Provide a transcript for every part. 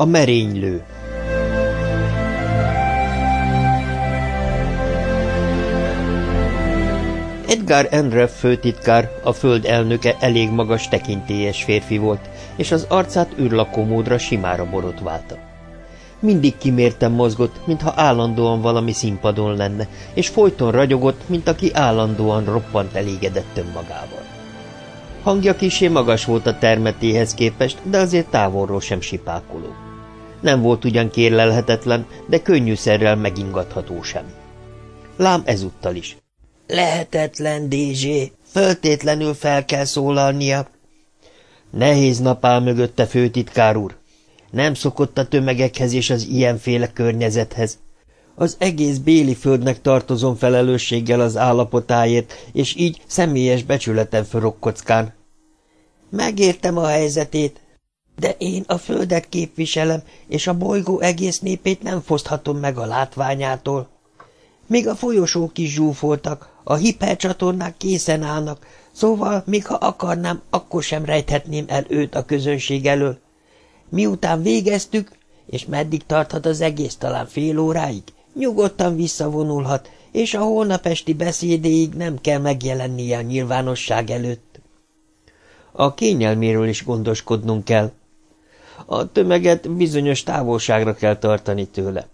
A merénylő Edgar Enreff főtitkár, a föld elnöke elég magas tekintélyes férfi volt, és az arcát űrlakómódra simára borotválta. Mindig kimértem mozgott, mintha állandóan valami színpadon lenne, és folyton ragyogott, mint aki állandóan roppant elégedett önmagával. Hangja kisé magas volt a termetéhez képest, de azért távolról sem sipákoló. Nem volt ugyan kérlelhetetlen, de könnyűszerrel megingatható sem. Lám ezúttal is. Lehetetlen, Dézsé, föltétlenül fel kell szólalnia. Nehéz nap áll mögötte, főtitkár úr. Nem szokott a tömegekhez és az ilyenféle környezethez. Az egész béli földnek tartozom felelősséggel az állapotáért, és így személyes becsületem forog kockán. Megértem a helyzetét, de én a földet képviselem, és a bolygó egész népét nem foszthatom meg a látványától. Még a folyosók is zsúfoltak, a hipercsatornák készen állnak, szóval, még ha akarnám, akkor sem rejthetném el őt a közönség elől. Miután végeztük, és meddig tarthat az egész, talán fél óráig, nyugodtan visszavonulhat, és a holnap esti beszédéig nem kell megjelennie a nyilvánosság előtt. A kényelméről is gondoskodnunk kell. A tömeget bizonyos távolságra kell tartani tőle.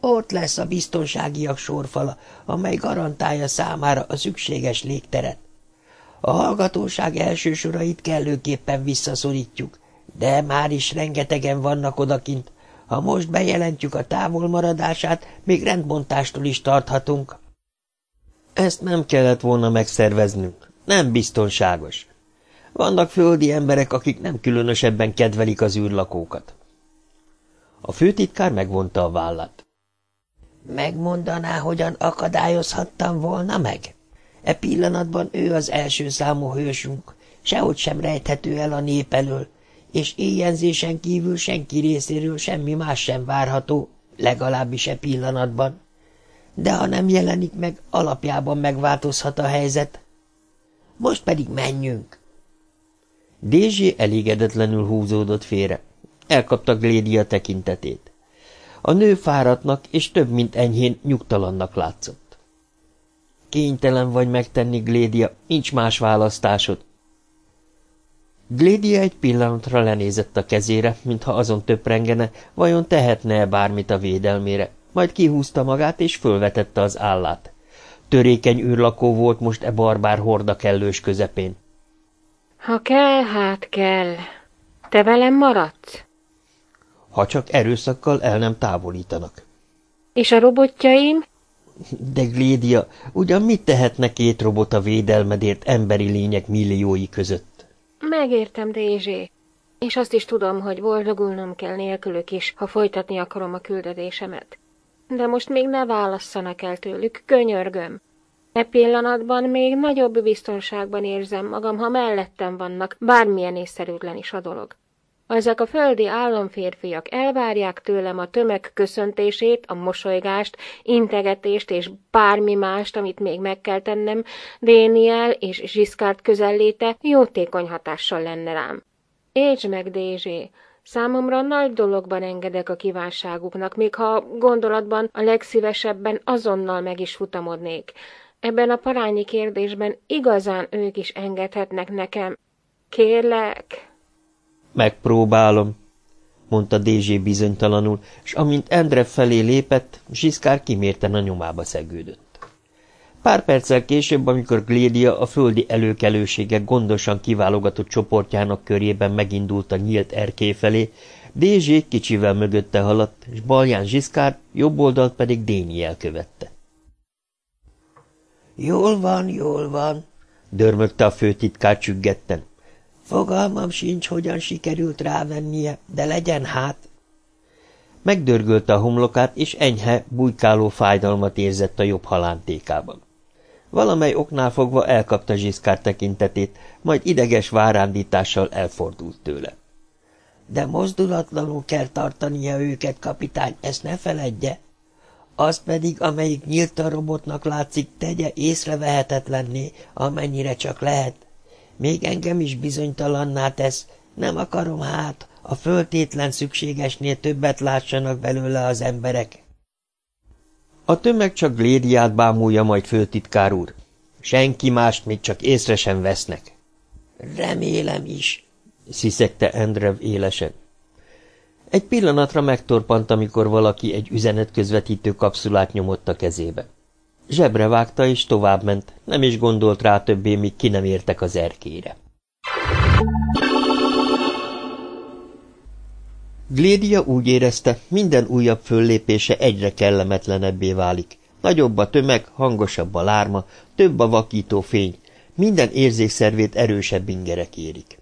Ott lesz a biztonságiak sorfala, amely garantálja számára a szükséges légteret. A hallgatóság első sorait kellőképpen visszaszorítjuk, de már is rengetegen vannak odakint. Ha most bejelentjük a távolmaradását, még rendbontástól is tarthatunk. Ezt nem kellett volna megszerveznünk. Nem biztonságos. Vannak földi emberek, akik nem különösebben kedvelik az űrlakókat. A főtitkár megvonta a vállat. Megmondaná, hogyan akadályozhattam volna meg? E pillanatban ő az első számú hősünk, sehogy sem rejthető el a nép elől, és éjjelzésen kívül senki részéről semmi más sem várható, legalábbis e pillanatban. De ha nem jelenik meg, alapjában megváltozhat a helyzet. Most pedig menjünk. Dézsé elégedetlenül húzódott félre. Elkapta Glédia tekintetét. A nő fáradtnak és több mint enyhén nyugtalannak látszott. Kénytelen vagy megtenni, Glédia, nincs más választásod. Glédia egy pillanatra lenézett a kezére, mintha azon töprengene, vajon tehetne-e bármit a védelmére, majd kihúzta magát és fölvetette az állát. Törékeny űrlakó volt most e barbár horda kellős közepén. Ha kell, hát kell. Te velem maradsz? Ha csak erőszakkal el nem távolítanak. És a robotjaim? De Glédia, ugyan mit tehetne két robot a védelmedért emberi lények milliói között? Megértem, Dézsé. És azt is tudom, hogy boldogulnom kell nélkülük is, ha folytatni akarom a küldetésemet. De most még ne válasszanak el tőlük, könyörgöm. E pillanatban még nagyobb biztonságban érzem magam, ha mellettem vannak, bármilyen észszerűtlen is a dolog. Ezek a földi államférfiak elvárják tőlem a tömeg köszöntését, a mosolygást, integetést és bármi mást, amit még meg kell tennem, Déniel és Zsiszkárt közelléte jótékony hatással lenne rám. Értsd meg, Dézsé, Számomra nagy dologban engedek a kívánságuknak, még ha gondolatban a legszívesebben azonnal meg is futamodnék. Ebben a parányi kérdésben igazán ők is engedhetnek nekem. Kérlek... Megpróbálom, mondta Dézsé bizonytalanul, és amint Endre felé lépett, Zsiszkár kimérten a nyomába szegődött. Pár perccel később, amikor Glédia a földi előkelőségek gondosan kiválogatott csoportjának körében megindult a nyílt erkély felé, Dézsé kicsivel mögötte haladt, és balján Zsiszkár, jobb oldalt pedig Déni elkövette. Jól van, jól van, dörmögte a főtitkár csüggetten. Fogalmam sincs, hogyan sikerült rávennie, de legyen hát. Megdörgölte a homlokát, és enyhe, bujkáló fájdalmat érzett a jobb halántékában. Valamely oknál fogva elkapta Zsiszkár tekintetét, majd ideges várándítással elfordult tőle. De mozdulatlanul kell tartania őket, kapitány, ezt ne feledje. Azt pedig, amelyik nyílt a robotnak látszik, tegye észrevehetetlenné, amennyire csak lehet. Még engem is bizonytalanná tesz, nem akarom hát, a föltétlen szükségesnél többet lássanak belőle az emberek. A tömeg csak Glédiát bámulja majd főtitkár úr. Senki mást még csak észre sem vesznek. Remélem is, sziszegte Andrev élesen. Egy pillanatra megtorpant, amikor valaki egy üzenetközvetítő kapszulát nyomott a kezébe. Zsebre vágta és továbbment, nem is gondolt rá többé, míg ki nem értek az erkére. Glédia úgy érezte, minden újabb föllépése egyre kellemetlenebbé válik. Nagyobb a tömeg, hangosabb a lárma, több a vakító fény, minden érzékszervét erősebb ingerek érik.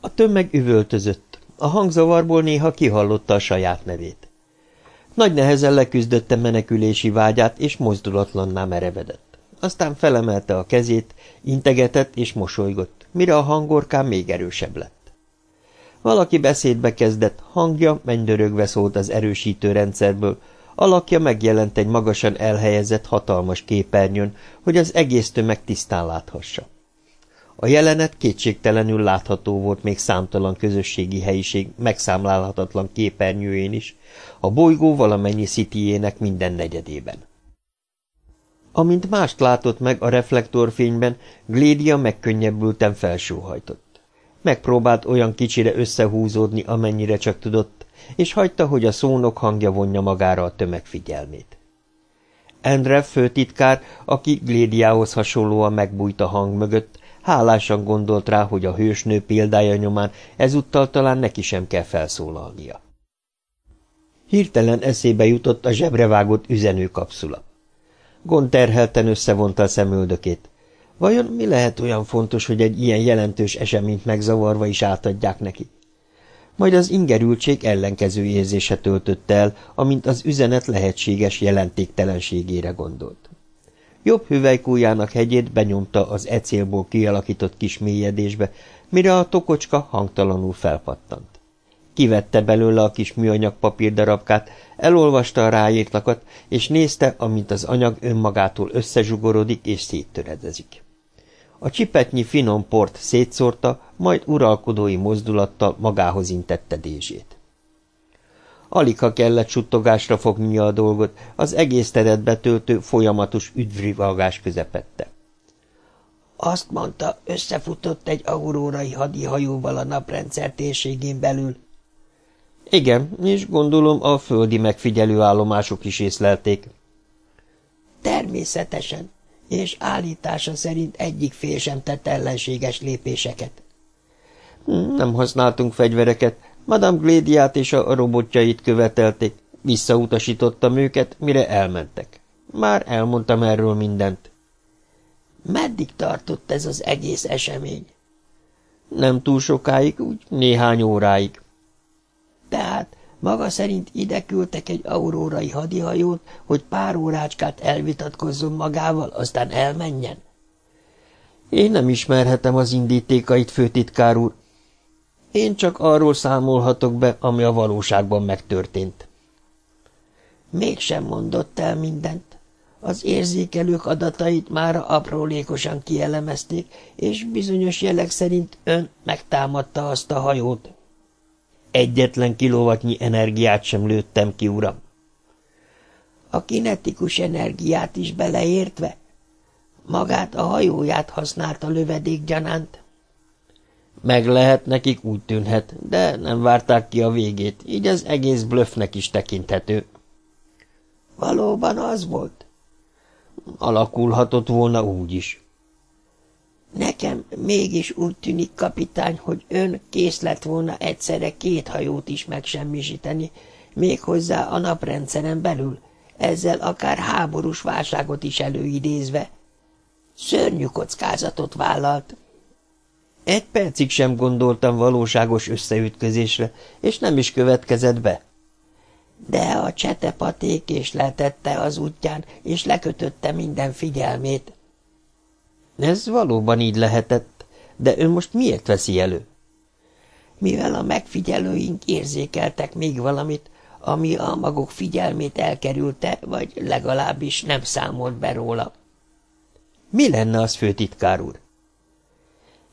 A tömeg üvöltözött, a hangzavarból néha kihallotta a saját nevét. Nagy nehezen leküzdötte menekülési vágyát, és mozdulatlanná merevedett. Aztán felemelte a kezét, integetett és mosolygott, mire a hangorkán még erősebb lett. Valaki beszédbe kezdett, hangja mennydörögve szólt az erősítő rendszerből, alakja megjelent egy magasan elhelyezett hatalmas képernyőn, hogy az egész tömeg tisztán láthassa. A jelenet kétségtelenül látható volt még számtalan közösségi helyiség megszámlálhatatlan képernyőjén is, a bolygó valamennyi szityének minden negyedében. Amint mást látott meg a reflektorfényben, Glédia megkönnyebbülten felsóhajtott. Megpróbált olyan kicsire összehúzódni, amennyire csak tudott, és hagyta, hogy a szónok hangja vonja magára a tömeg figyelmét. Endre főtitkár, aki Glédiához hasonlóan megbújt a hang mögött, hálásan gondolt rá, hogy a hősnő példája nyomán ezúttal talán neki sem kell felszólalnia. Hirtelen eszébe jutott a zsebrevágott üzenőkapszula. Gond terhelten összevonta a szemöldökét. Vajon mi lehet olyan fontos, hogy egy ilyen jelentős eseményt megzavarva is átadják neki? Majd az ingerültség ellenkező érzése töltötte el, amint az üzenet lehetséges jelentéktelenségére gondolt. Jobb hüvelykújának hegyét benyomta az ecélból kialakított kis mélyedésbe, mire a tokocska hangtalanul felpattant. Kivette belőle a kis műanyag papírdarabkát, elolvasta a ráírtakat, és nézte, amint az anyag önmagától összezsugorodik és széttöredezik. A csipetnyi finom port szétszórta, majd uralkodói mozdulattal magához intette Dézsét. Alig ha kellett suttogásra fogni a dolgot, az egész teret betöltő folyamatos üdvrivalgás közepette. Azt mondta, összefutott egy aurórai hadihajóval a naprendszer térségén belül. Igen, és gondolom a földi megfigyelő állomások is észlelték. Természetesen és állítása szerint egyik fél sem tett ellenséges lépéseket. Hm, nem használtunk fegyvereket, Madame Glédiát és a robotjait követelték. Visszautasítottam őket, mire elmentek. Már elmondtam erről mindent. Meddig tartott ez az egész esemény? Nem túl sokáig, úgy néhány óráig. Tehát maga szerint ide küldtek egy aurórai hadihajót, hogy pár órácskát elvitatkozzon magával, aztán elmenjen? Én nem ismerhetem az indítékait, főtitkár úr. Én csak arról számolhatok be, ami a valóságban megtörtént. Mégsem mondott el mindent. Az érzékelők adatait már aprólékosan kielemezték, és bizonyos jelek szerint ön megtámadta azt a hajót. Egyetlen kilovatnyi energiát sem lőttem ki, uram. A kinetikus energiát is beleértve? Magát a hajóját használta lövedék gyanánt? Meg lehet nekik, úgy tűnhet, de nem várták ki a végét, így az egész blöffnek is tekinthető. Valóban az volt? Alakulhatott volna úgy is. Nekem mégis úgy tűnik, kapitány, hogy ön kész lett volna egyszerre két hajót is megsemmisíteni, méghozzá a naprendszeren belül, ezzel akár háborús válságot is előidézve. Szörnyű kockázatot vállalt. Egy percig sem gondoltam valóságos összeütközésre, és nem is következett be. De a csetepaték és letette az útján, és lekötötte minden figyelmét. Ez valóban így lehetett, de ön most miért veszi elő? Mivel a megfigyelőink érzékeltek még valamit, ami a maguk figyelmét elkerülte, vagy legalábbis nem számolt be róla. Mi lenne az, főtitkár úr?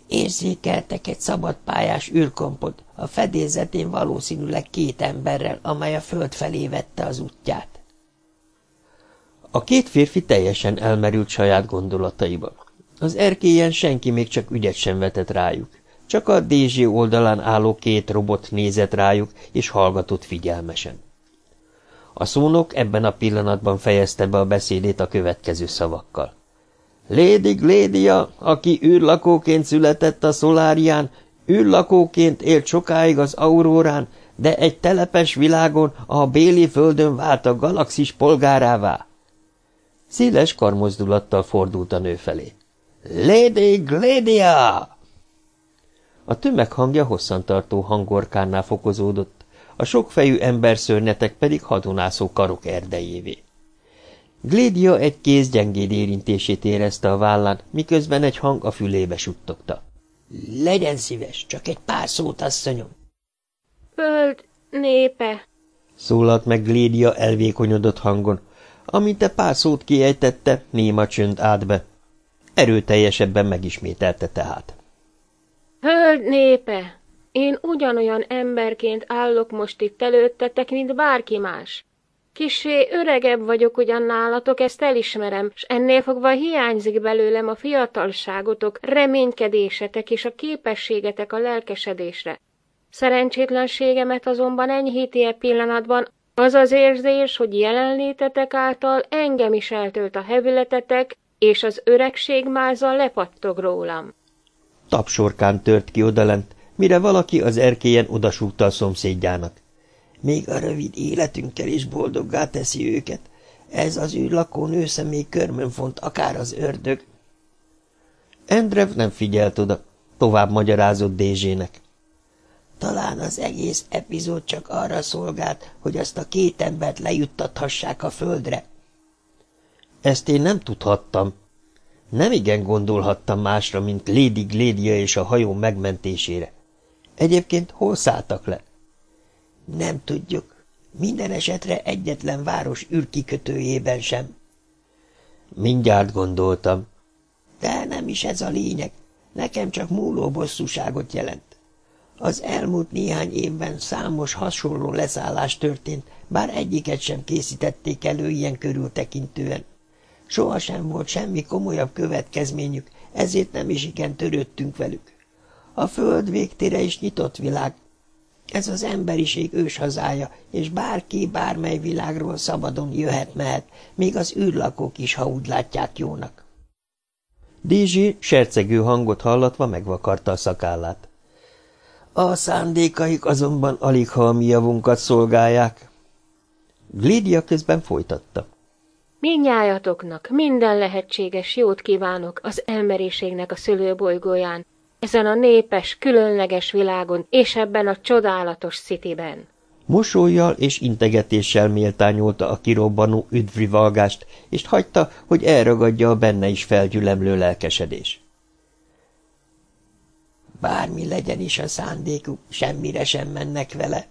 Érzékeltek egy szabadpályás űrkompot, a fedélzetén valószínűleg két emberrel, amely a föld felé vette az útját. A két férfi teljesen elmerült saját gondolataiba. Az erkélyen senki még csak ügyet sem vetett rájuk. Csak a DZ oldalán álló két robot nézett rájuk, és hallgatott figyelmesen. A szónok ebben a pillanatban fejezte be a beszédét a következő szavakkal. Lady Glédia, aki űrlakóként született a szolárián, űrlakóként élt sokáig az aurórán, de egy telepes világon, a béli földön vált a galaxis polgárává. Széles karmozdulattal fordult a nő felé. Lady Glédia! A tömeg hangja hosszantartó hangorkánál fokozódott, a sokfejű emberszörnetek pedig hadonászó karok erdejévé. Glédia egy kéz gyengéd érintését érezte a vállán, miközben egy hang a fülébe suttogta. – Legyen szíves, csak egy pár szót, asszonyom! – Föld népe! – szólalt meg Glédia elvékonyodott hangon. Amint a pár szót kiejtette, néma csönd állt be. Erőteljesebben megismételte tehát. – Föld népe! Én ugyanolyan emberként állok most itt előttetek, mint bárki más. Kisé öregebb vagyok ugyan nálatok, ezt elismerem, s ennél fogva hiányzik belőlem a fiatalságotok, reménykedésetek és a képességetek a lelkesedésre. Szerencsétlenségemet azonban enyhíti e pillanatban az az érzés, hogy jelenlétetek által engem is eltölt a hevületetek, és az öregség máza lepattog rólam. Tapsorkán tört ki odalent, mire valaki az erkélyen odasúgta a szomszédjának. Még a rövid életünkkel is boldoggá teszi őket. Ez az űrlakó nőszemély körmön font, akár az ördög. Endrev nem figyelt oda, tovább magyarázott Dézsének. Talán az egész epizód csak arra szolgált, hogy azt a két embert lejuttathassák a földre. Ezt én nem tudhattam. Nem igen gondolhattam másra, mint Lady Glédia és a hajó megmentésére. Egyébként hol szálltak le? Nem tudjuk. Minden esetre egyetlen város űrkikötőjében sem. Mindjárt gondoltam. De nem is ez a lényeg. Nekem csak múló bosszúságot jelent. Az elmúlt néhány évben számos hasonló leszállás történt, bár egyiket sem készítették elő ilyen körültekintően. Sohasem volt semmi komolyabb következményük, ezért nem is igen törődtünk velük. A föld végtére is nyitott világ, ez az emberiség őshazája, és bárki bármely világról szabadon jöhet-mehet, még az űrlakók is, ha úgy látják jónak. Dízsi sercegő hangot hallatva megvakarta a szakállát. A szándékaik azonban alig ha a mi javunkat szolgálják. Glidia közben folytatta. Mindnyájatoknak minden lehetséges jót kívánok az emberiségnek a szülőbolygóján, ezen a népes, különleges világon és ebben a csodálatos szitiben. Mosolyjal és integetéssel méltányolta a kirobbanó üdvri valgást, és hagyta, hogy elragadja a benne is felgyülemlő lelkesedés. Bármi legyen is a szándékuk, semmire sem mennek vele.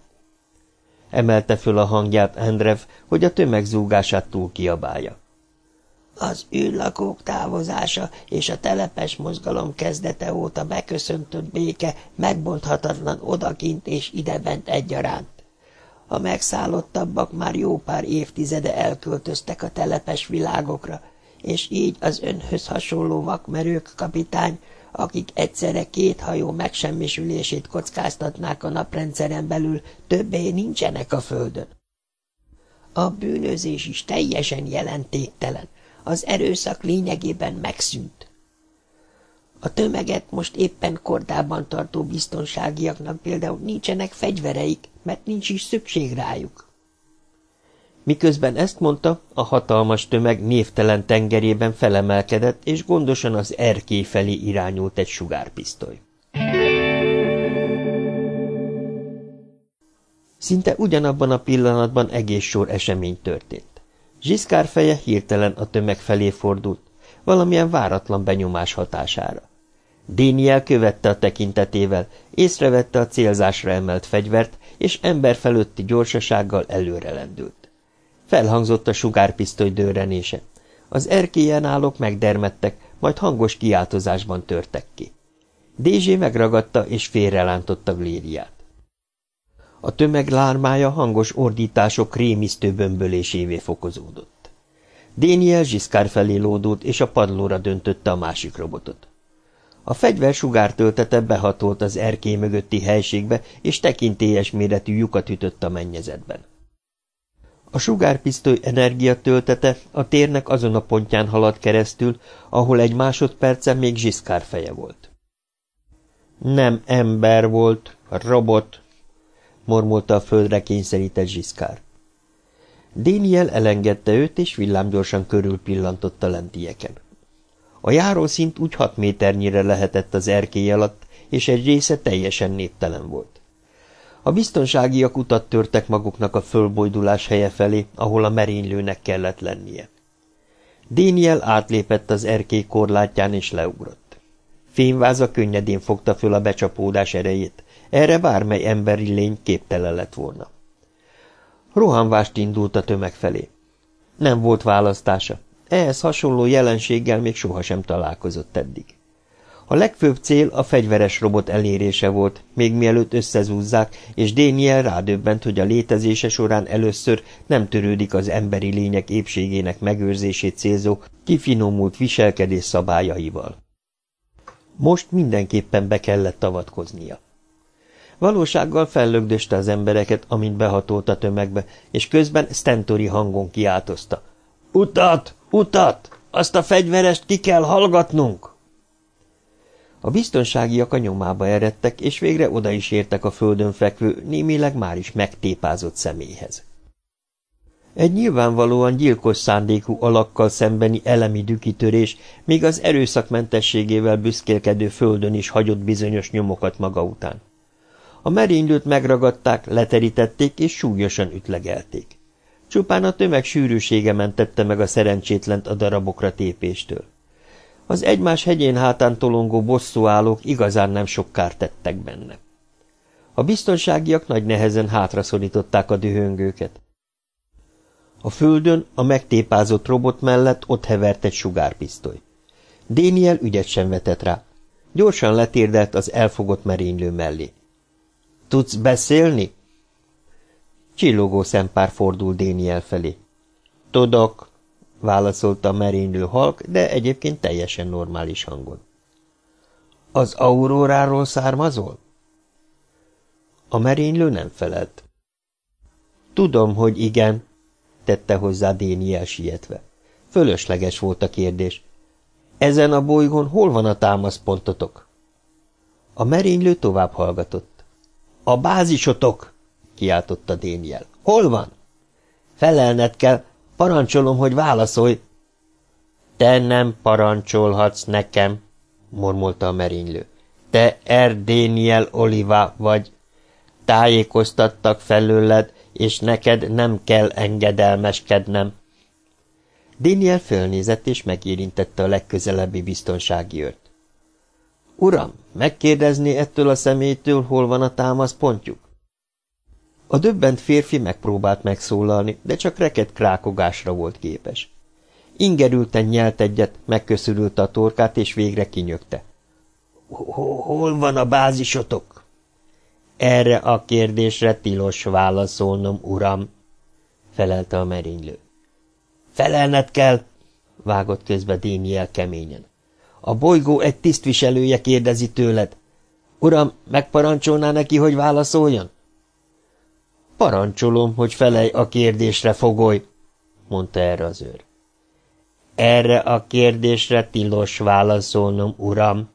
Emelte föl a hangját Endrev, hogy a tömegzúgását túl kiabálja. Az űrlakók távozása és a telepes mozgalom kezdete óta beköszöntött béke megbonthatatlan odakint és idebent egyaránt. A megszállottabbak már jó pár évtizede elköltöztek a telepes világokra, és így az önhöz hasonló vakmerők kapitány, akik egyszerre két hajó megsemmisülését kockáztatnák a naprendszeren belül, többé nincsenek a földön. A bűnözés is teljesen jelentéktelen, az erőszak lényegében megszűnt. A tömeget most éppen kordában tartó biztonságiaknak például nincsenek fegyvereik, mert nincs is szükség rájuk. Miközben ezt mondta, a hatalmas tömeg névtelen tengerében felemelkedett, és gondosan az erkély felé irányult egy sugárpisztoly. Szinte ugyanabban a pillanatban egész sor esemény történt. Zsiszkár feje hirtelen a tömeg felé fordult, valamilyen váratlan benyomás hatására. Déniel követte a tekintetével, észrevette a célzásra emelt fegyvert, és ember felőtti gyorsasággal előre lendült. Felhangzott a sugárpisztoly dőrenése. Az erkélyen állók megdermedtek, majd hangos kiáltozásban törtek ki. Dézsé megragadta és félrelántotta Glériát. A tömeg lármája hangos ordítások rémisztő bömbölésévé fokozódott. Déniel Zsiszkár felé lódult, és a padlóra döntötte a másik robotot. A fegyver sugártöltete behatolt az erkély mögötti helységbe, és tekintélyes méretű lyukat ütött a mennyezetben. A sugárpisztoly energiatöltete a térnek azon a pontján haladt keresztül, ahol egy másodperce még Zsiszkár feje volt. Nem ember volt, robot, mormolta a földre kényszerített Zsiszkár. Déniel elengedte őt, és villámgyorsan körül pillantott a lentieken. A járószint úgy hat méternyire lehetett az erkély alatt, és egy része teljesen néptelen volt. A biztonságiak utat törtek maguknak a fölbojdulás helye felé, ahol a merénylőnek kellett lennie. Déniel átlépett az erkély korlátján és leugrott. Fényváza könnyedén fogta föl a becsapódás erejét, erre bármely emberi lény képtelen lett volna. Rohanvást indult a tömeg felé. Nem volt választása. Ehhez hasonló jelenséggel még sohasem találkozott eddig. A legfőbb cél a fegyveres robot elérése volt, még mielőtt összezúzzák, és Daniel rádöbbent, hogy a létezése során először nem törődik az emberi lények épségének megőrzését célzó, kifinomult viselkedés szabályaival. Most mindenképpen be kellett avatkoznia. Valósággal fellögdöste az embereket, amint behatolt a tömegbe, és közben Stentori hangon kiáltozta. – Utat! Utat! Azt a fegyverest ki kell hallgatnunk! A biztonságiak a nyomába eredtek, és végre oda is értek a földön fekvő, némileg már is megtépázott személyhez. Egy nyilvánvalóan gyilkos szándékú alakkal szembeni elemi dükitörés még az erőszakmentességével büszkélkedő földön is hagyott bizonyos nyomokat maga után. A merénylőt megragadták, leterítették és súlyosan ütlegelték. Csupán a tömeg sűrűsége mentette meg a szerencsétlent a darabokra tépéstől. Az egymás hegyén hátán tolongó bosszúállók igazán nem sok kárt tettek benne. A biztonságiak nagy nehezen hátraszorították a dühöngőket. A földön a megtépázott robot mellett ott hevert egy sugárpisztoly. Déniel ügyet sem vetett rá. Gyorsan letérdelt az elfogott merénylő mellé. – Tudsz beszélni? Csillogó szempár fordul Déniel felé. – Tudok – válaszolta a merénylő halk, de egyébként teljesen normális hangon. – Az auróráról származol? A merénylő nem felelt. – Tudom, hogy igen – tette hozzá Déniel sietve. Fölösleges volt a kérdés. – Ezen a bolygón hol van a támaszpontotok? A merénylő tovább hallgatott. A bázisotok! kiáltotta Déniel. Hol van? Felelned kell, parancsolom, hogy válaszolj. Te nem parancsolhatsz nekem, mormolta a merénylő. Te Erdéniel Oliva vagy. Tájékoztattak felőled, és neked nem kell engedelmeskednem. Déniel fölnézett, és megérintette a legközelebbi biztonsági őrt. Uram, megkérdezni ettől a személytől, hol van a támaszpontjuk? A döbbent férfi megpróbált megszólalni, de csak reket krákogásra volt képes. Ingerülten nyelt egyet, megköszörülte a torkát, és végre kinyögte. – Hol van a bázisotok? – Erre a kérdésre tilos válaszolnom, uram – felelte a merénylő. – Felelned kell – vágott közbe Déniel keményen. A bolygó egy tisztviselője kérdezi tőled. Uram, megparancsolná neki, hogy válaszoljon? Parancsolom, hogy felej a kérdésre, fogoly, mondta erre az őr. Erre a kérdésre tilos válaszolnom, uram,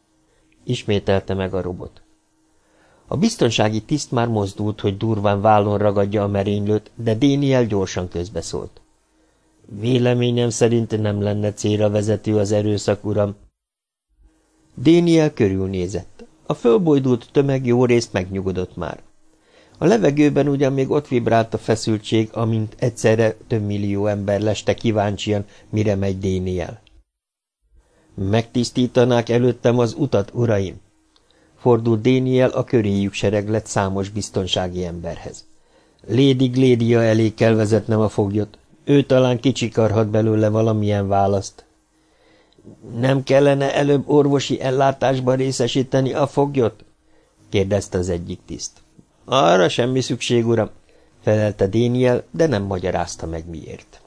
ismételte meg a robot. A biztonsági tiszt már mozdult, hogy durván vállon ragadja a merénylőt, de Déniel gyorsan közbeszólt. Véleményem szerint nem lenne célra vezető az erőszak, uram, Déniel körülnézett. A fölbojdult tömeg jó részt megnyugodott már. A levegőben ugyan még ott vibrált a feszültség, amint egyszerre több millió ember leste kíváncsian, mire megy Déniel. Megtisztítanák előttem az utat, uraim! Fordult Déniel a köréjük sereglet számos biztonsági emberhez. Lady Glédia elé kell vezetnem a foglyot. Ő talán kicsikarhat belőle valamilyen választ. Nem kellene előbb orvosi ellátásban részesíteni a foglyot? kérdezte az egyik tiszt. Arra semmi szükség, uram, felelte Déniel, de nem magyarázta meg miért.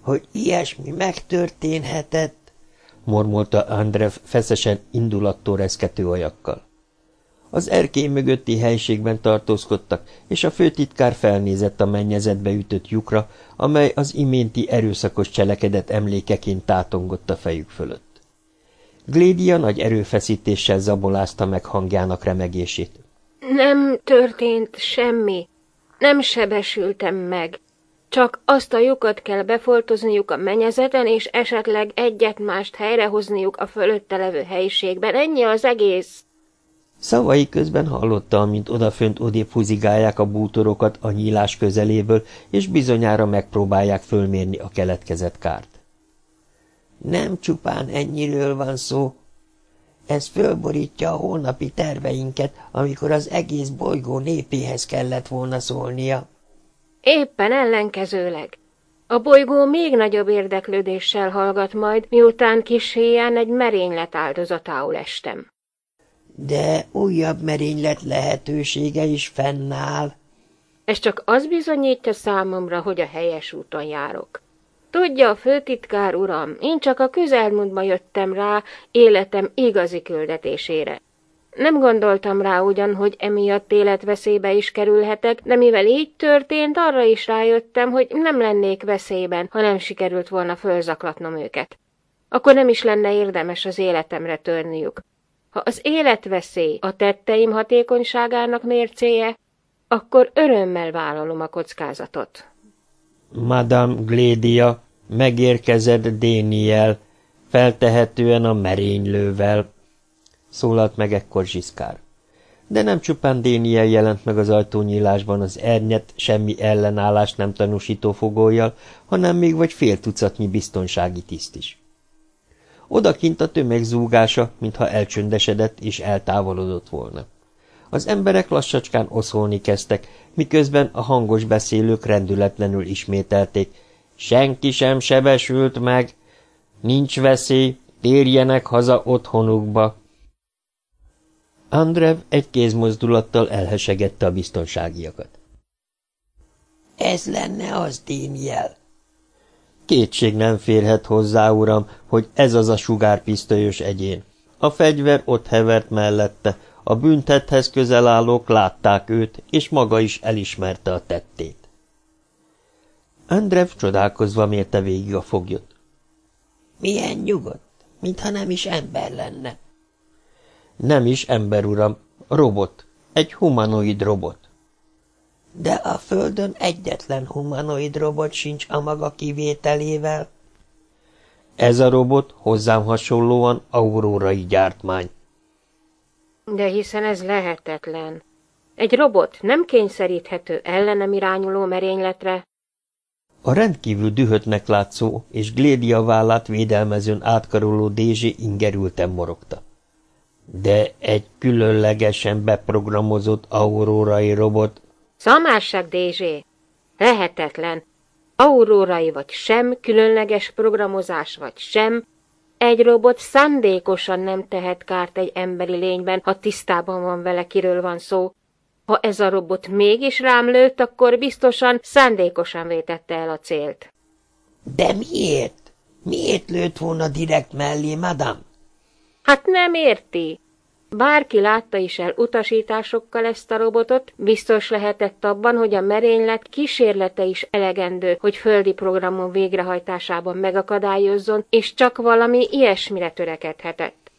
Hogy ilyesmi megtörténhetett, mormolta Andrev feszesen indulattól reszkető ajakkal. Az erkély mögötti helységben tartózkodtak, és a főtitkár felnézett a mennyezetbe ütött lyukra, amely az iménti erőszakos cselekedet emlékeként tátongott a fejük fölött. Glédia nagy erőfeszítéssel zabolázta meg hangjának remegését. Nem történt semmi. Nem sebesültem meg. Csak azt a lyukat kell befoltozniuk a menyezeten, és esetleg egyet-mást helyrehozniuk a fölötte levő helyiségben. Ennyi az egész. Szavai közben hallotta, amint odafönt odébb húzigálják a bútorokat a nyílás közeléből, és bizonyára megpróbálják fölmérni a keletkezett kárt. Nem csupán ennyiről van szó. Ez fölborítja a holnapi terveinket, amikor az egész bolygó népéhez kellett volna szólnia. Éppen ellenkezőleg. A bolygó még nagyobb érdeklődéssel hallgat majd, miután kis egy merénylet áldozatául estem. De újabb merénylet lehetősége is fennáll. Ez csak az bizonyítja számomra, hogy a helyes úton járok. Tudja, a főtitkár uram, én csak a közelmúltba jöttem rá életem igazi küldetésére. Nem gondoltam rá ugyan, hogy emiatt életveszélybe is kerülhetek, de mivel így történt, arra is rájöttem, hogy nem lennék veszélyben, ha nem sikerült volna fölzaklatnom őket. Akkor nem is lenne érdemes az életemre törniük. Ha az életveszély a tetteim hatékonyságának mércéje, akkor örömmel vállalom a kockázatot. Madame Glédia, megérkezett Déniel, feltehetően a merénylővel, szólalt meg ekkor Zsiszkár. De nem csupán Déniel jelent meg az ajtónyílásban az ernyet, semmi ellenállást nem tanúsító fogójjal, hanem még vagy fél tucatnyi biztonsági tiszt is. Odakint a tömeg zúgása, mintha elcsöndesedett és eltávolodott volna. Az emberek lassacskán oszolni kezdtek, miközben a hangos beszélők rendületlenül ismételték. Senki sem sebesült meg, nincs veszély, térjenek haza otthonukba. Andrev egy kézmozdulattal elhesegette a biztonságiakat. Ez lenne az Déniel, Kétség nem férhet hozzá, uram, hogy ez az a sugárpisztolyos egyén. A fegyver ott hevert mellette, a büntethez közel állók látták őt, és maga is elismerte a tettét. Andrev csodálkozva mérte végig a foglyot. Milyen nyugodt, mintha nem is ember lenne. Nem is ember, uram, robot, egy humanoid robot. De a Földön egyetlen humanoid robot sincs a maga kivételével. Ez a robot hozzám hasonlóan aurórai gyártmány. De hiszen ez lehetetlen. Egy robot nem kényszeríthető ellenem irányuló merényletre. A rendkívül dühötnek látszó és Glédia vállát védelmezőn átkaroló Dézsi ingerülten morogta. De egy különlegesen beprogramozott aurórai robot Szamárság, Dézsé! Lehetetlen. Aurórai vagy sem, különleges programozás vagy sem, egy robot szándékosan nem tehet kárt egy emberi lényben, ha tisztában van vele, kiről van szó. Ha ez a robot mégis rám lőtt, akkor biztosan szándékosan vétette el a célt. De miért? Miért lőtt volna direkt mellé, madam? Hát nem érti. Bárki látta is el utasításokkal ezt a robotot, biztos lehetett abban, hogy a merénylet kísérlete is elegendő, hogy földi programon végrehajtásában megakadályozzon, és csak valami ilyesmire törekedhetett.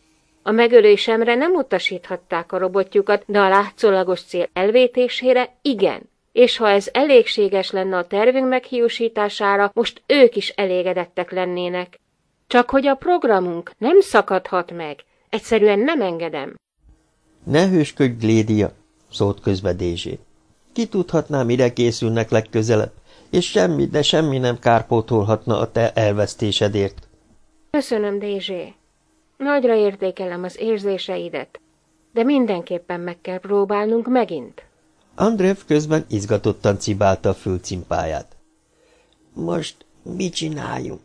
A megölésemre nem utasíthatták a robotjukat, de a látszólagos cél elvétésére igen. És ha ez elégséges lenne a tervünk meghiúsítására, most ők is elégedettek lennének. Csak hogy a programunk nem szakadhat meg, egyszerűen nem engedem. Ne hősködj, Glédia, szólt közbe Dézsé. Ki tudhatná, mire készülnek legközelebb, és semmi, de semmi nem kárpótolhatna a te elvesztésedért. Köszönöm, Dézsé. Nagyra értékelem az érzéseidet, de mindenképpen meg kell próbálnunk megint. Andrev közben izgatottan cibálta a földcimpáját. Most mit csináljunk?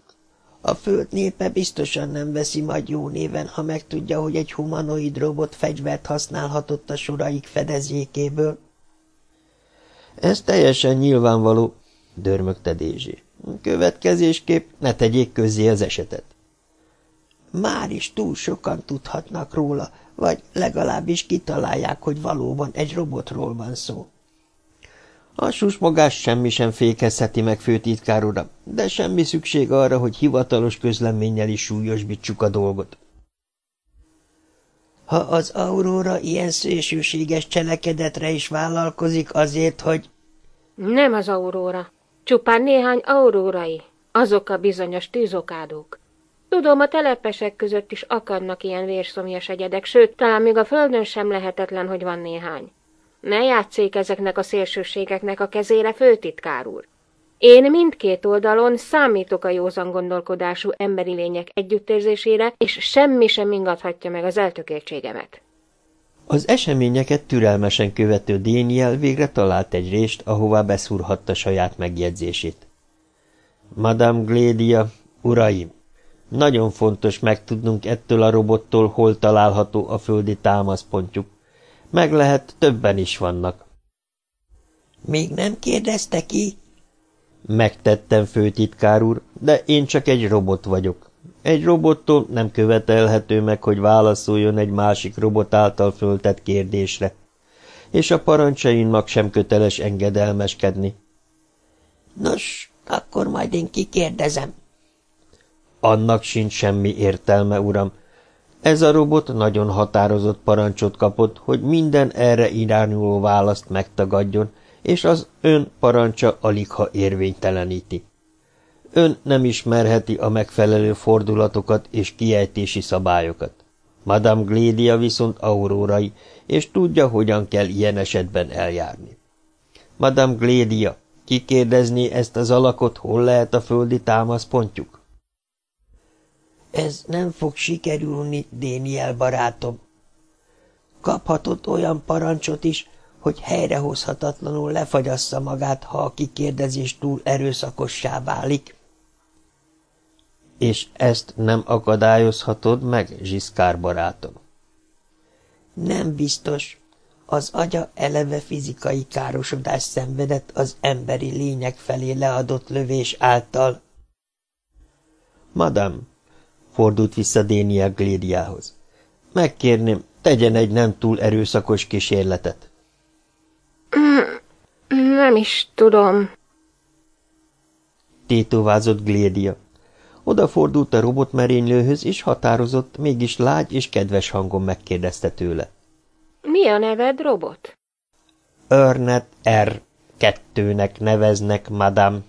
A föld népe biztosan nem veszi majd jó néven, ha megtudja, hogy egy humanoid robot fegyvert használhatott a soraik fedezékéből. Ez teljesen nyilvánvaló, dörmögte Dézsé. Következésképp ne tegyék közzé az esetet. Már is túl sokan tudhatnak róla, vagy legalábbis kitalálják, hogy valóban egy robotról van szó. A susmogás semmi sem fékezheti meg, főtitkár uram, de semmi szükség arra, hogy hivatalos közleménnyel is súlyosbítsuk a dolgot. Ha az Aurora ilyen szélsőséges cselekedetre is vállalkozik azért, hogy... Nem az Aurora, csupán néhány aurórai, azok a bizonyos tűzokádók. Tudom, a telepesek között is akadnak ilyen vérszomjas egyedek, sőt, talán még a földön sem lehetetlen, hogy van néhány. Ne játszék ezeknek a szélsőségeknek a kezére, főtitkár úr. Én mindkét oldalon számítok a józan gondolkodású emberi lények együttérzésére, és semmi sem ingathatja meg az eltökéltségemet. Az eseményeket türelmesen követő Déniel végre talált egy rést, ahová beszúrhatta saját megjegyzését. Madame Glédia, uraim, nagyon fontos megtudnunk ettől a robottól, hol található a földi támaszpontjuk. Meg lehet, többen is vannak. Még nem kérdezte ki? Megtettem, főtitkár úr, de én csak egy robot vagyok. Egy robottól nem követelhető meg, hogy válaszoljon egy másik robot által föltett kérdésre. És a parancsainak sem köteles engedelmeskedni. Nos, akkor majd én kikérdezem. Annak sincs semmi értelme, uram. Ez a robot nagyon határozott parancsot kapott, hogy minden erre irányuló választ megtagadjon, és az ön parancsa alig ha érvényteleníti. Ön nem ismerheti a megfelelő fordulatokat és kiejtési szabályokat. Madame Glédia viszont aurórai, és tudja, hogyan kell ilyen esetben eljárni. Madame Glédia, kikérdezni ezt az alakot, hol lehet a földi támaszpontjuk? Ez nem fog sikerülni, Déniel barátom. Kaphatott olyan parancsot is, hogy helyrehozhatatlanul lefagyassza magát, ha a kikérdezés túl erőszakossá válik. És ezt nem akadályozhatod meg, Zsiszkár barátom? Nem biztos. Az agya eleve fizikai károsodás szenvedett az emberi lények felé leadott lövés által. Madam, fordult vissza Dénia Glédiához. Megkérném, tegyen egy nem túl erőszakos kísérletet. Nem is tudom. Tétovázott Glédia. Odafordult a robotmerénylőhöz, és határozott, mégis lágy és kedves hangon megkérdezte tőle. Mi a neved, robot? Örnet R. Kettőnek neveznek, madam.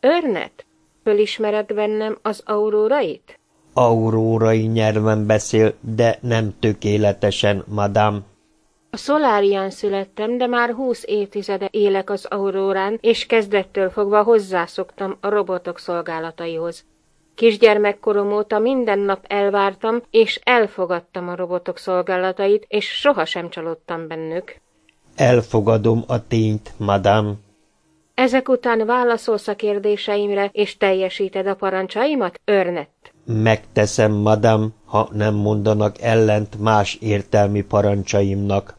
Örnet? Fölismered bennem az aurórait? Aurórai nyelven beszél, de nem tökéletesen, madam. A szolárián születtem, de már húsz évtizede élek az aurórán, és kezdettől fogva hozzászoktam a robotok szolgálataihoz. Kisgyermekkorom óta minden nap elvártam, és elfogadtam a robotok szolgálatait, és sohasem csalódtam bennük. Elfogadom a tényt, madam. Ezek után válaszolsz a kérdéseimre, és teljesíted a parancsaimat, Örnett? Megteszem, madam, ha nem mondanak ellent más értelmi parancsaimnak.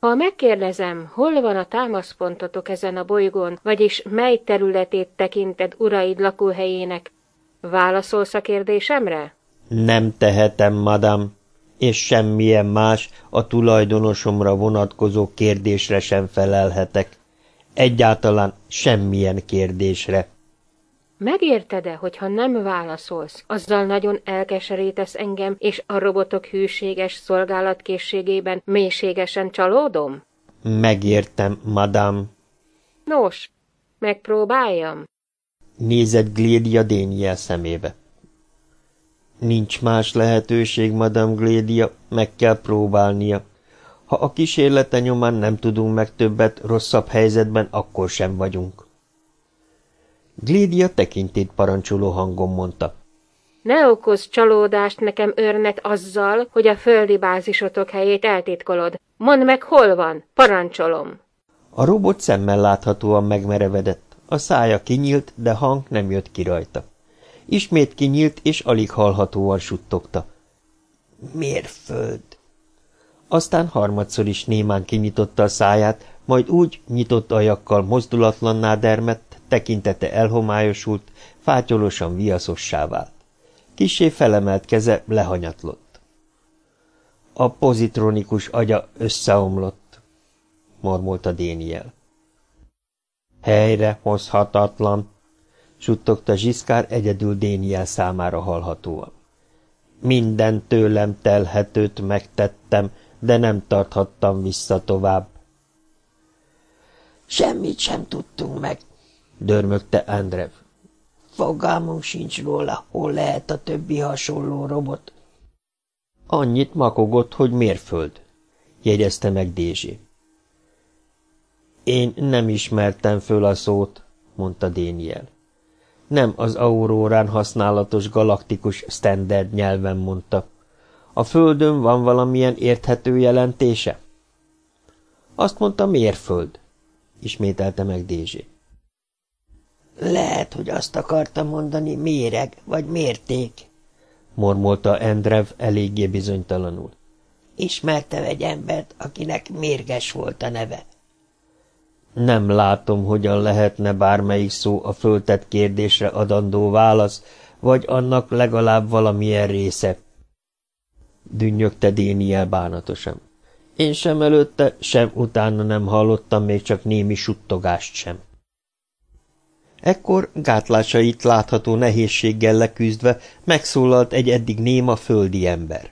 Ha megkérdezem, hol van a támaszpontotok ezen a bolygón, vagyis mely területét tekinted uraid lakóhelyének, válaszolsz a kérdésemre? Nem tehetem, madam, és semmilyen más a tulajdonosomra vonatkozó kérdésre sem felelhetek. Egyáltalán semmilyen kérdésre. Megérted-e, hogyha nem válaszolsz, azzal nagyon elkeserítesz engem, és a robotok hűséges szolgálatkészségében mélységesen csalódom? Megértem, madám. Nos, megpróbáljam. Nézett Glédia Déniel szemébe. Nincs más lehetőség, Madame Glédia, meg kell próbálnia. Ha a kísérlete nyomán nem tudunk meg többet, rosszabb helyzetben akkor sem vagyunk. Glédia tekintét parancsoló hangon mondta. Ne okozz csalódást nekem, örnet, azzal, hogy a földi bázisotok helyét eltitkolod. Mondd meg, hol van, parancsolom. A robot szemmel láthatóan megmerevedett, a szája kinyílt, de hang nem jött ki rajta. Ismét kinyílt, és alig hallhatóan suttogta. Mérföld. Aztán harmadszor is némán kinyitotta a száját, majd úgy nyitott ajakkal mozdulatlanná dermett, tekintete elhomályosult, fátyolosan viaszossá vált. Kissé felemelt keze lehanyatlott. A pozitronikus agya összeomlott, mormolta Déniel. Helyre hozhatatlan, suttogta Zsiszkár egyedül Déniel számára hallhatóan. Minden tőlem telhetőt megtettem, de nem tarthattam vissza tovább. Semmit sem tudtunk meg, dörmögte Andrev. Fogalmunk sincs róla, hol lehet a többi hasonló robot. Annyit makogott, hogy mérföld, jegyezte meg Dézsi. Én nem ismertem föl a szót, mondta Déniel. Nem az aurórán használatos galaktikus standard nyelven mondta. A földön van valamilyen érthető jelentése? Azt mondta mérföld, ismételte meg Dézsi. Lehet, hogy azt akarta mondani méreg vagy mérték, mormolta Endrev eléggé bizonytalanul. Ismertem egy embert, akinek mérges volt a neve. Nem látom, hogyan lehetne bármelyik szó a föltett kérdésre adandó válasz, vagy annak legalább valamilyen része. Dünnyögte Déniel bánatosan. Én sem előtte, sem utána nem hallottam még csak némi suttogást sem. Ekkor gátlásait látható nehézséggel leküzdve megszólalt egy eddig néma földi ember.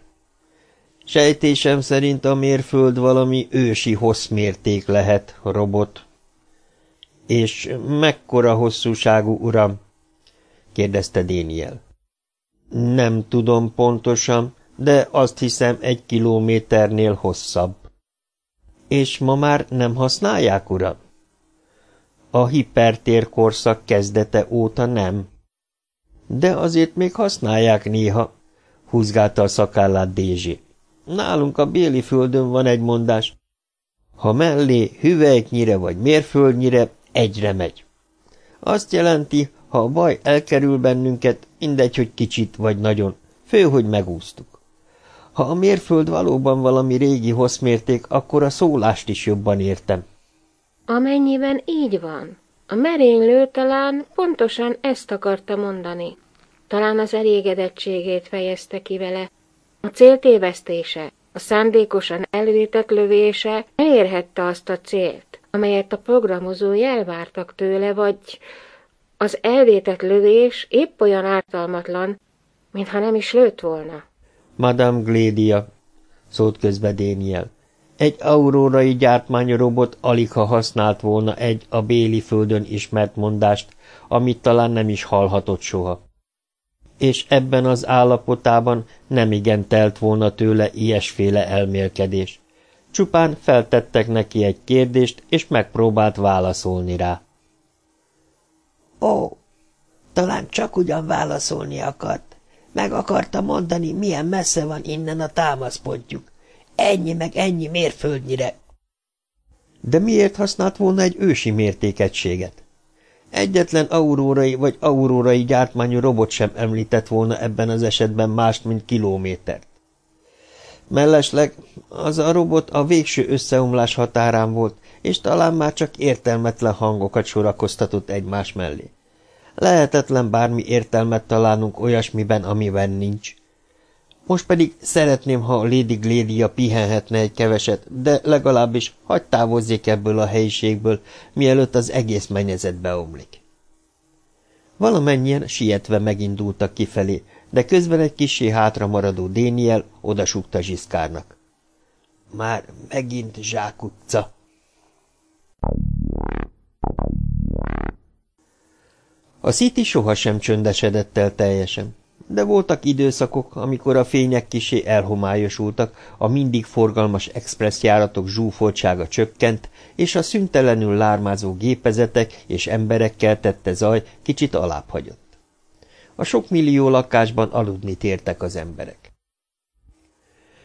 Sejtésem szerint a mérföld valami ősi hosszmérték lehet, robot. És mekkora hosszúságú, uram? kérdezte Déniel. Nem tudom pontosan, de azt hiszem egy kilométernél hosszabb. És ma már nem használják, uram? A hipertérkorszak kezdete óta nem. De azért még használják néha, húzgálta a szakállát Dézsi. Nálunk a Béli földön van egy mondás. Ha mellé hüvelyknyire vagy mérföldnyire, egyre megy. Azt jelenti, ha a baj elkerül bennünket, mindegy, hogy kicsit vagy nagyon, fő, hogy megúsztuk. Ha a mérföld valóban valami régi hosszmérték, akkor a szólást is jobban értem. Amennyiben így van, a merénylő talán pontosan ezt akarta mondani. Talán az elégedettségét fejezte ki vele. A céltévesztése, a szándékosan elvétett lövése elérhette azt a célt, amelyet a programozói elvártak tőle, vagy az elvétett lövés épp olyan ártalmatlan, mintha nem is lőtt volna. Madame Glédia, szólt közbe Déniel. Egy aurórai gyártmányrobot alig ha használt volna egy a Béli földön ismert mondást, amit talán nem is hallhatott soha. És ebben az állapotában nem igen telt volna tőle ilyesféle elmélkedés. Csupán feltettek neki egy kérdést, és megpróbált válaszolni rá. Ó, talán csak ugyan válaszolni akart. Meg akarta mondani, milyen messze van innen a támaszpontjuk. Ennyi meg ennyi mérföldnyire. De miért használt volna egy ősi mértékegységet? Egyetlen aurórai vagy aurórai gyártmányú robot sem említett volna ebben az esetben mást, mint kilométert. Mellesleg az a robot a végső összeomlás határán volt, és talán már csak értelmetlen hangokat sorakoztatott egymás mellé. Lehetetlen bármi értelmet találnunk olyasmiben, amiben nincs. Most pedig szeretném, ha a Lady Glédia pihenhetne egy keveset, de legalábbis hagyd távozzék ebből a helyiségből, mielőtt az egész mennyezet beomlik. Valamennyien sietve megindultak kifelé, de közben egy kisé hátra maradó Déniel odasúgta Zsiszkárnak. Már megint zsákutca. A City sohasem csöndesedett el teljesen de voltak időszakok, amikor a fények kisé elhomályosultak, a mindig forgalmas expresszjáratok zsúfoltsága csökkent, és a szüntelenül lármázó gépezetek és emberekkel tette zaj kicsit alábbhagyott. A sok millió lakásban aludni tértek az emberek.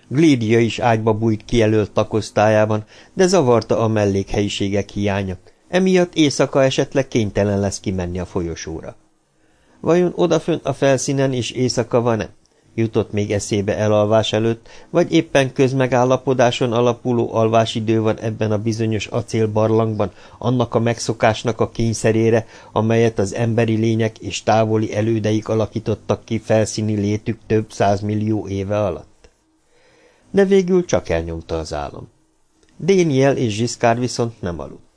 Glédia is ágyba bújt kijelölt takosztályában, de zavarta a mellékhelyiségek hiánya. Emiatt éjszaka esetleg kénytelen lesz kimenni a folyosóra. Vajon odafönt a felszínen is éjszaka van-e? Jutott még eszébe elalvás előtt, vagy éppen közmegállapodáson alapuló alvásidő van ebben a bizonyos acélbarlangban, annak a megszokásnak a kényszerére, amelyet az emberi lények és távoli elődeik alakítottak ki felszíni létük több százmillió éve alatt? De végül csak elnyomta az álom. Déniel és Zsiszkár viszont nem aludt.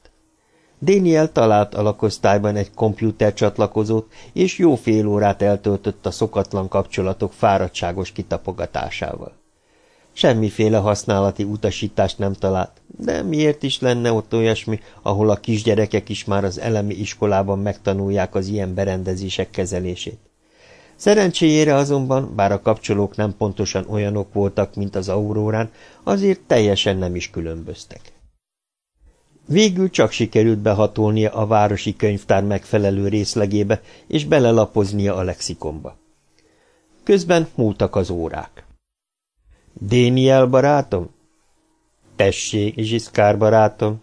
Daniel talált a lakosztályban egy kompjúter csatlakozót, és jó fél órát eltöltött a szokatlan kapcsolatok fáradtságos kitapogatásával. Semmiféle használati utasítást nem talált, de miért is lenne ott olyasmi, ahol a kisgyerekek is már az elemi iskolában megtanulják az ilyen berendezések kezelését. Szerencséjére azonban, bár a kapcsolók nem pontosan olyanok voltak, mint az Aurórán, azért teljesen nem is különböztek. Végül csak sikerült behatolnia a városi könyvtár megfelelő részlegébe, és belelapoznia a lexikonba. Közben múltak az órák. Déniel barátom? Tessék, Zsiszkár barátom.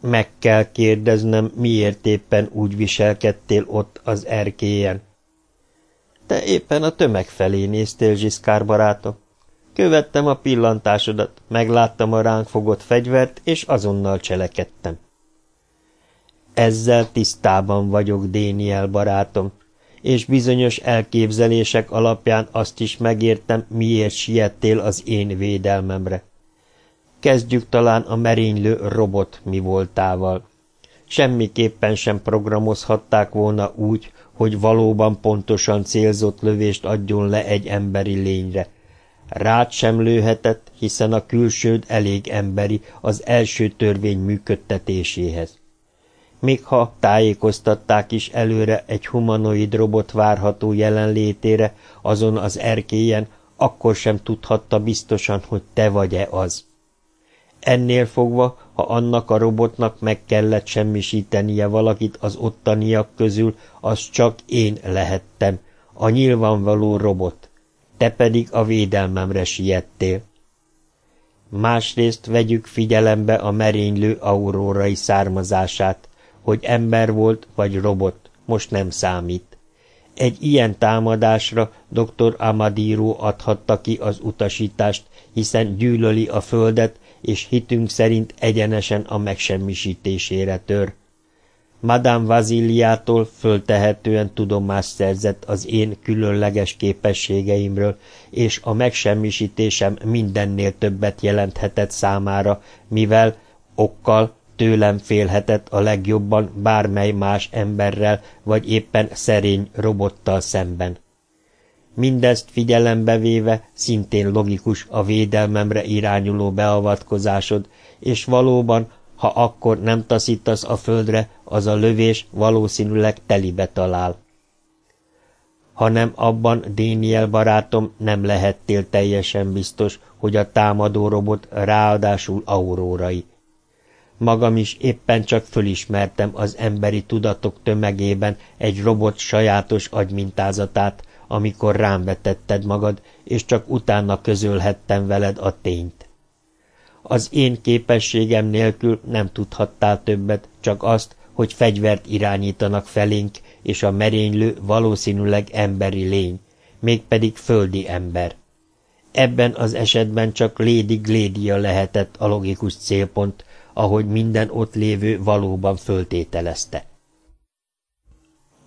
Meg kell kérdeznem, miért éppen úgy viselkedtél ott az erkélyen. Te éppen a tömeg felé néztél, Zsiszkár barátom. Követtem a pillantásodat, megláttam a ránk fogott fegyvert, és azonnal cselekedtem. Ezzel tisztában vagyok, Déniel barátom, és bizonyos elképzelések alapján azt is megértem, miért siettél az én védelmemre. Kezdjük talán a merénylő robot mi voltával. Semmiképpen sem programozhatták volna úgy, hogy valóban pontosan célzott lövést adjon le egy emberi lényre, Rád sem lőhetett, hiszen a külsőd elég emberi az első törvény működtetéséhez. Még ha tájékoztatták is előre egy humanoid robot várható jelenlétére azon az erkélyen, akkor sem tudhatta biztosan, hogy te vagy-e az. Ennél fogva, ha annak a robotnak meg kellett semmisítenie valakit az ottaniak közül, az csak én lehettem, a nyilvánvaló robot te pedig a védelmemre siettél. Másrészt vegyük figyelembe a merénylő aurórai származását, hogy ember volt vagy robot, most nem számít. Egy ilyen támadásra dr. Amadiro adhatta ki az utasítást, hiszen gyűlöli a földet, és hitünk szerint egyenesen a megsemmisítésére tör. Madame Vaziliától föltehetően tudomást szerzett az én különleges képességeimről, és a megsemmisítésem mindennél többet jelenthetett számára, mivel okkal tőlem félhetett a legjobban bármely más emberrel, vagy éppen szerény robottal szemben. Mindezt figyelembe véve szintén logikus a védelmemre irányuló beavatkozásod, és valóban ha akkor nem taszítasz a földre, az a lövés valószínűleg telibe talál. Hanem abban, Déniel barátom, nem lehettél teljesen biztos, hogy a támadó robot ráadásul aurórai. Magam is éppen csak fölismertem az emberi tudatok tömegében egy robot sajátos agymintázatát, amikor rám vetetted magad, és csak utána közölhettem veled a tényt. Az én képességem nélkül nem tudhattál többet, csak azt, hogy fegyvert irányítanak felénk, és a merénylő valószínűleg emberi lény, mégpedig földi ember. Ebben az esetben csak Lady Glédia lehetett a logikus célpont, ahogy minden ott lévő valóban föltételezte.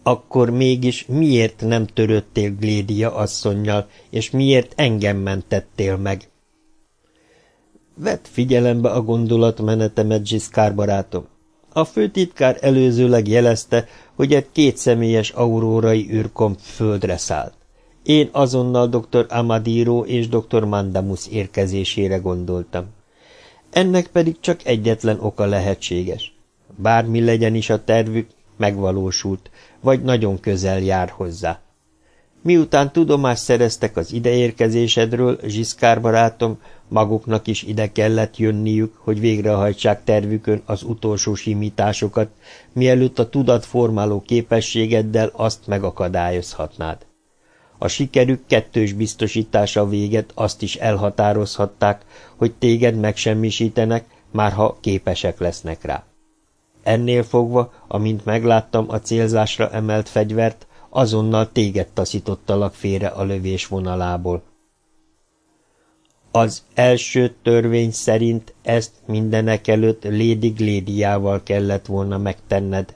Akkor mégis miért nem töröttél Glédia asszonynal, és miért engem mentettél meg? Vett figyelembe a gondolatmenetemet, Zsiszkár barátom. A főtitkár előzőleg jelezte, hogy egy kétszemélyes aurórai űrkomp földre szállt. Én azonnal dr. Amadiro és dr. Mandamus érkezésére gondoltam. Ennek pedig csak egyetlen oka lehetséges. Bármi legyen is a tervük, megvalósult, vagy nagyon közel jár hozzá. Miután tudomást szereztek az ideérkezésedről, Zsiszkár barátom, maguknak is ide kellett jönniük, hogy végrehajtsák tervükön az utolsó simításokat, mielőtt a tudatformáló képességeddel azt megakadályozhatnád. A sikerük kettős biztosítása véget azt is elhatározhatták, hogy téged megsemmisítenek, már ha képesek lesznek rá. Ennél fogva, amint megláttam a célzásra emelt fegyvert, azonnal téged taszítottalak félre a lövés vonalából. Az első törvény szerint ezt mindenek előtt Lady Glédiával kellett volna megtenned.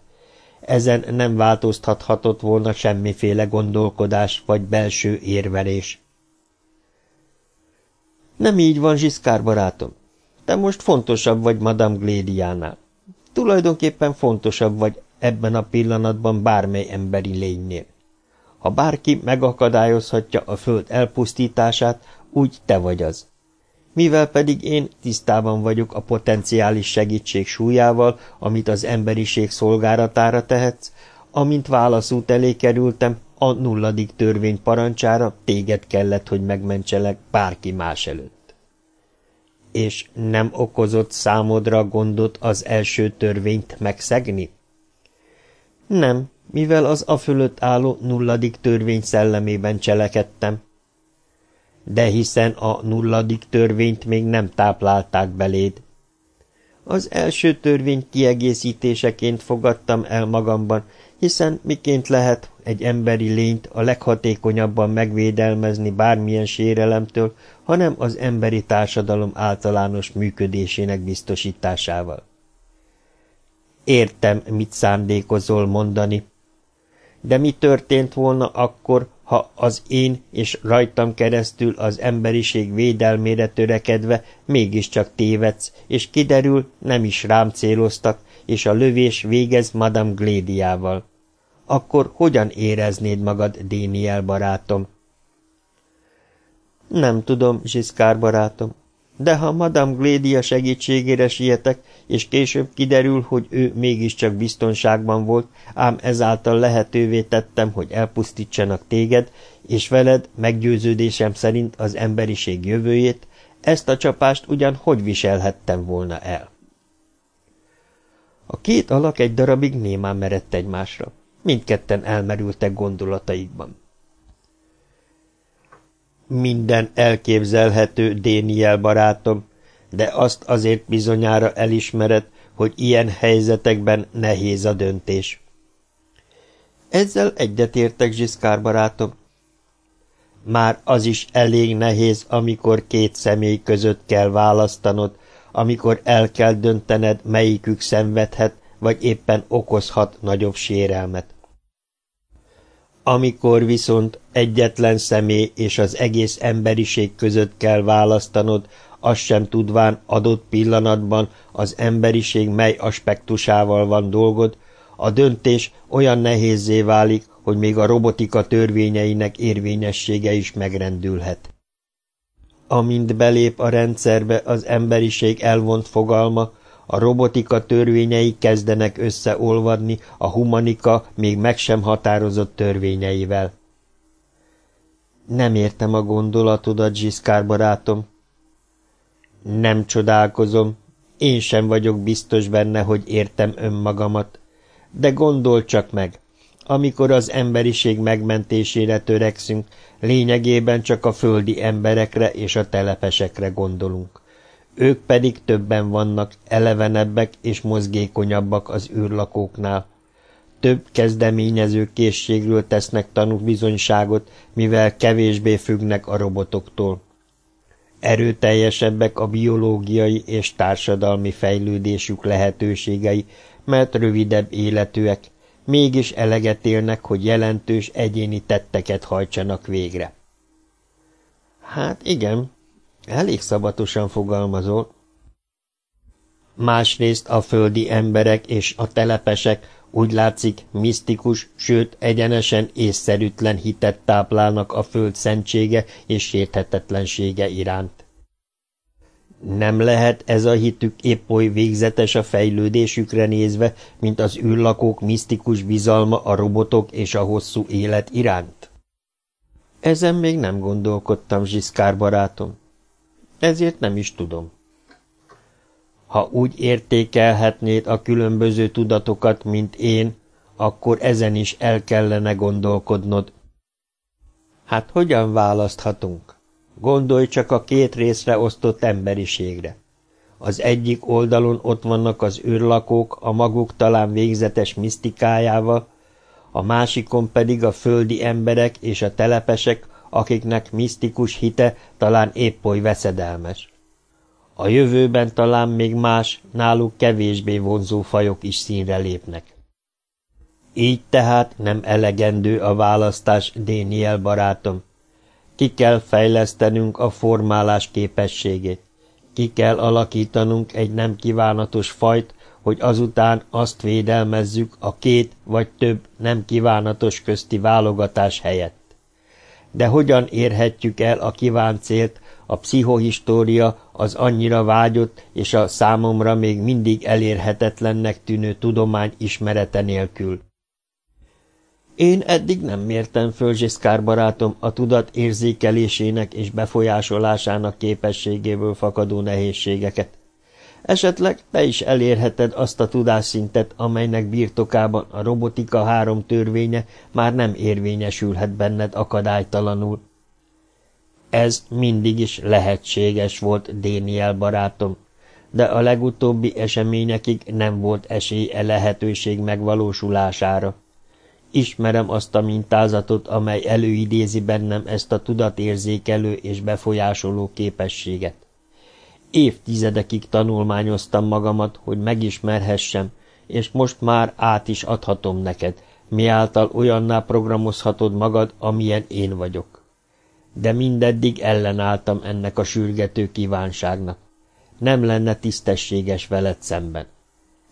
Ezen nem változtathatott volna semmiféle gondolkodás vagy belső érvelés. Nem így van, Zsiszkár barátom. Te most fontosabb vagy Madame Glédiánál. Tulajdonképpen fontosabb vagy ebben a pillanatban bármely emberi lénynél. Ha bárki megakadályozhatja a föld elpusztítását, úgy te vagy az. Mivel pedig én tisztában vagyok a potenciális segítség súlyával, amit az emberiség szolgálatára tehetsz, amint válaszút elé kerültem, a nulladik törvény parancsára téged kellett, hogy megmentselek bárki más előtt. És nem okozott számodra gondot az első törvényt megszegni? Nem, mivel az a fölött álló nulladik törvény szellemében cselekedtem. De hiszen a nulladik törvényt még nem táplálták beléd. Az első törvény kiegészítéseként fogadtam el magamban, hiszen miként lehet egy emberi lényt a leghatékonyabban megvédelmezni bármilyen sérelemtől, hanem az emberi társadalom általános működésének biztosításával. Értem, mit szándékozol mondani, de mi történt volna akkor, ha az én és rajtam keresztül az emberiség védelmére törekedve mégiscsak tévedsz, és kiderül, nem is rám céloztak, és a lövés végez Madame Glédiával. Akkor hogyan éreznéd magad, Déniel barátom? Nem tudom, Zsiszkár barátom, de ha Madame Glédia segítségére sietek, és később kiderül, hogy ő mégiscsak biztonságban volt, ám ezáltal lehetővé tettem, hogy elpusztítsanak téged, és veled meggyőződésem szerint az emberiség jövőjét, ezt a csapást ugyan hogy viselhettem volna el? A két alak egy darabig némán merett egymásra. Mindketten elmerültek gondolataikban. Minden elképzelhető, Déniel barátom, de azt azért bizonyára elismered, hogy ilyen helyzetekben nehéz a döntés. Ezzel egyetértek, Zsiszkár barátom. Már az is elég nehéz, amikor két személy között kell választanod, amikor el kell döntened, melyikük szenvedhet, vagy éppen okozhat nagyobb sérelmet. Amikor viszont egyetlen személy és az egész emberiség között kell választanod, azt sem tudván adott pillanatban az emberiség mely aspektusával van dolgod, a döntés olyan nehézé válik, hogy még a robotika törvényeinek érvényessége is megrendülhet. Amint belép a rendszerbe az emberiség elvont fogalma, a robotika törvényei kezdenek összeolvadni a humanika még meg sem határozott törvényeivel. Nem értem a gondolatodat, Zsiszkár barátom. Nem csodálkozom, én sem vagyok biztos benne, hogy értem önmagamat. De gondol csak meg, amikor az emberiség megmentésére törekszünk, lényegében csak a földi emberekre és a telepesekre gondolunk. Ők pedig többen vannak, elevenebbek és mozgékonyabbak az űrlakóknál. Több kezdeményező készségről tesznek bizonyságot, mivel kevésbé függnek a robotoktól. Erőteljesebbek a biológiai és társadalmi fejlődésük lehetőségei, mert rövidebb életűek, mégis eleget élnek, hogy jelentős egyéni tetteket hajtsanak végre. Hát igen, elég szabatosan fogalmazol. Másrészt a földi emberek és a telepesek úgy látszik, misztikus, sőt egyenesen észszerűtlen hitet táplálnak a föld szentsége és sérthetetlensége iránt. Nem lehet ez a hitük épp oly végzetes a fejlődésükre nézve, mint az űrlakók misztikus bizalma a robotok és a hosszú élet iránt? Ezen még nem gondolkodtam, Zsiszkár barátom. Ezért nem is tudom. Ha úgy értékelhetnéd a különböző tudatokat, mint én, akkor ezen is el kellene gondolkodnod. Hát hogyan választhatunk? Gondolj csak a két részre osztott emberiségre. Az egyik oldalon ott vannak az űrlakók a maguk talán végzetes misztikájával, a másikon pedig a földi emberek és a telepesek, akiknek misztikus hite talán épp oly veszedelmes. A jövőben talán még más, náluk kevésbé vonzó fajok is színre lépnek. Így tehát nem elegendő a választás, Déniel barátom. Ki kell fejlesztenünk a formálás képességét. Ki kell alakítanunk egy nem kívánatos fajt, hogy azután azt védelmezzük a két vagy több nem kívánatos közti válogatás helyett. De hogyan érhetjük el a kívánt célt, a pszichohistória az annyira vágyott és a számomra még mindig elérhetetlennek tűnő tudomány ismerete nélkül? Én eddig nem mértem föl Zsiszkár barátom a tudat érzékelésének és befolyásolásának képességéből fakadó nehézségeket. Esetleg te is elérheted azt a tudásszintet, amelynek birtokában a robotika három törvénye már nem érvényesülhet benned akadálytalanul. Ez mindig is lehetséges volt, Déniel barátom, de a legutóbbi eseményekig nem volt esély e lehetőség megvalósulására. Ismerem azt a mintázatot, amely előidézi bennem ezt a tudatérzékelő és befolyásoló képességet. Évtizedekig tanulmányoztam magamat, hogy megismerhessem, és most már át is adhatom neked, miáltal olyanná programozhatod magad, amilyen én vagyok. De mindeddig ellenálltam ennek a sürgető kívánságnak. Nem lenne tisztességes veled szemben.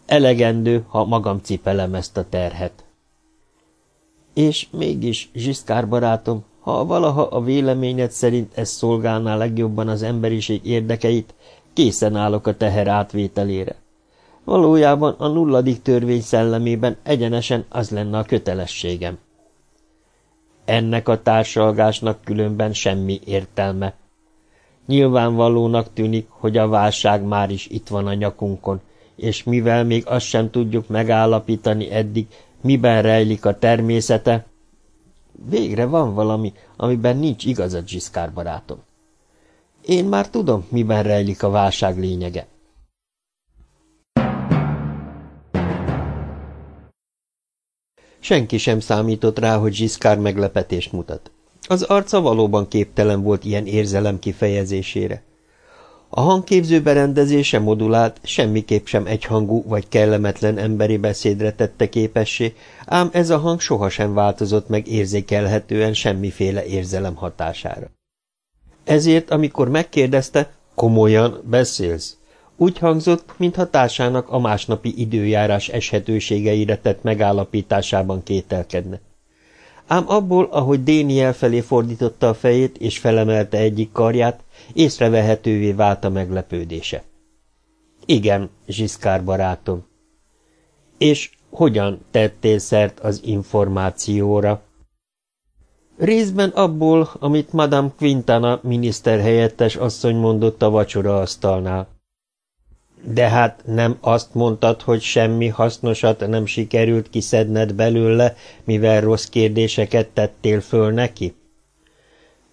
Elegendő, ha magam cipelem ezt a terhet. És mégis, Zsiszkár barátom, ha valaha a véleményed szerint ez szolgálná legjobban az emberiség érdekeit, készen állok a teher átvételére. Valójában a nulladik törvény szellemében egyenesen az lenne a kötelességem. Ennek a társalgásnak különben semmi értelme. Nyilvánvalónak tűnik, hogy a válság már is itt van a nyakunkon, és mivel még azt sem tudjuk megállapítani eddig, miben rejlik a természete, végre van valami, amiben nincs igazad, Zsiszkár barátom. Én már tudom, miben rejlik a válság lényege. Senki sem számított rá, hogy Zsiszkár meglepetést mutat. Az arca valóban képtelen volt ilyen érzelem kifejezésére. A hangképző berendezése modulált, semmiképp sem egyhangú vagy kellemetlen emberi beszédre tette képessé, ám ez a hang sohasem változott meg érzékelhetően semmiféle érzelem hatására. Ezért, amikor megkérdezte, komolyan beszélsz, úgy hangzott, mintha társának a másnapi időjárás eshetőségeire tett megállapításában kételkedne. Ám abból, ahogy Déniel felé fordította a fejét és felemelte egyik karját, észrevehetővé vált a meglepődése. Igen, Zsiszkár barátom. És hogyan tettél szert az információra? Részben abból, amit Madame Quintana miniszterhelyettes asszony mondott a vacsora asztalnál. De hát nem azt mondtad, hogy semmi hasznosat nem sikerült kiszedned belőle, mivel rossz kérdéseket tettél föl neki?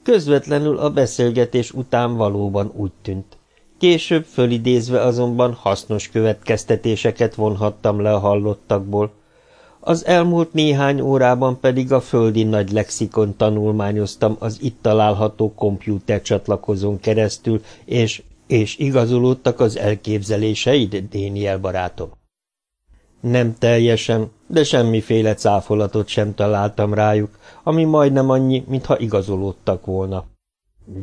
Közvetlenül a beszélgetés után valóban úgy tűnt. Később fölidézve azonban hasznos következtetéseket vonhattam le a hallottakból. Az elmúlt néhány órában pedig a földi nagy lexikon tanulmányoztam az itt található kompjúter csatlakozón keresztül, és, és igazolódtak az elképzeléseid, Déniel barátom. Nem teljesen, de semmiféle cáfolatot sem találtam rájuk, ami majdnem annyi, mintha igazolódtak volna.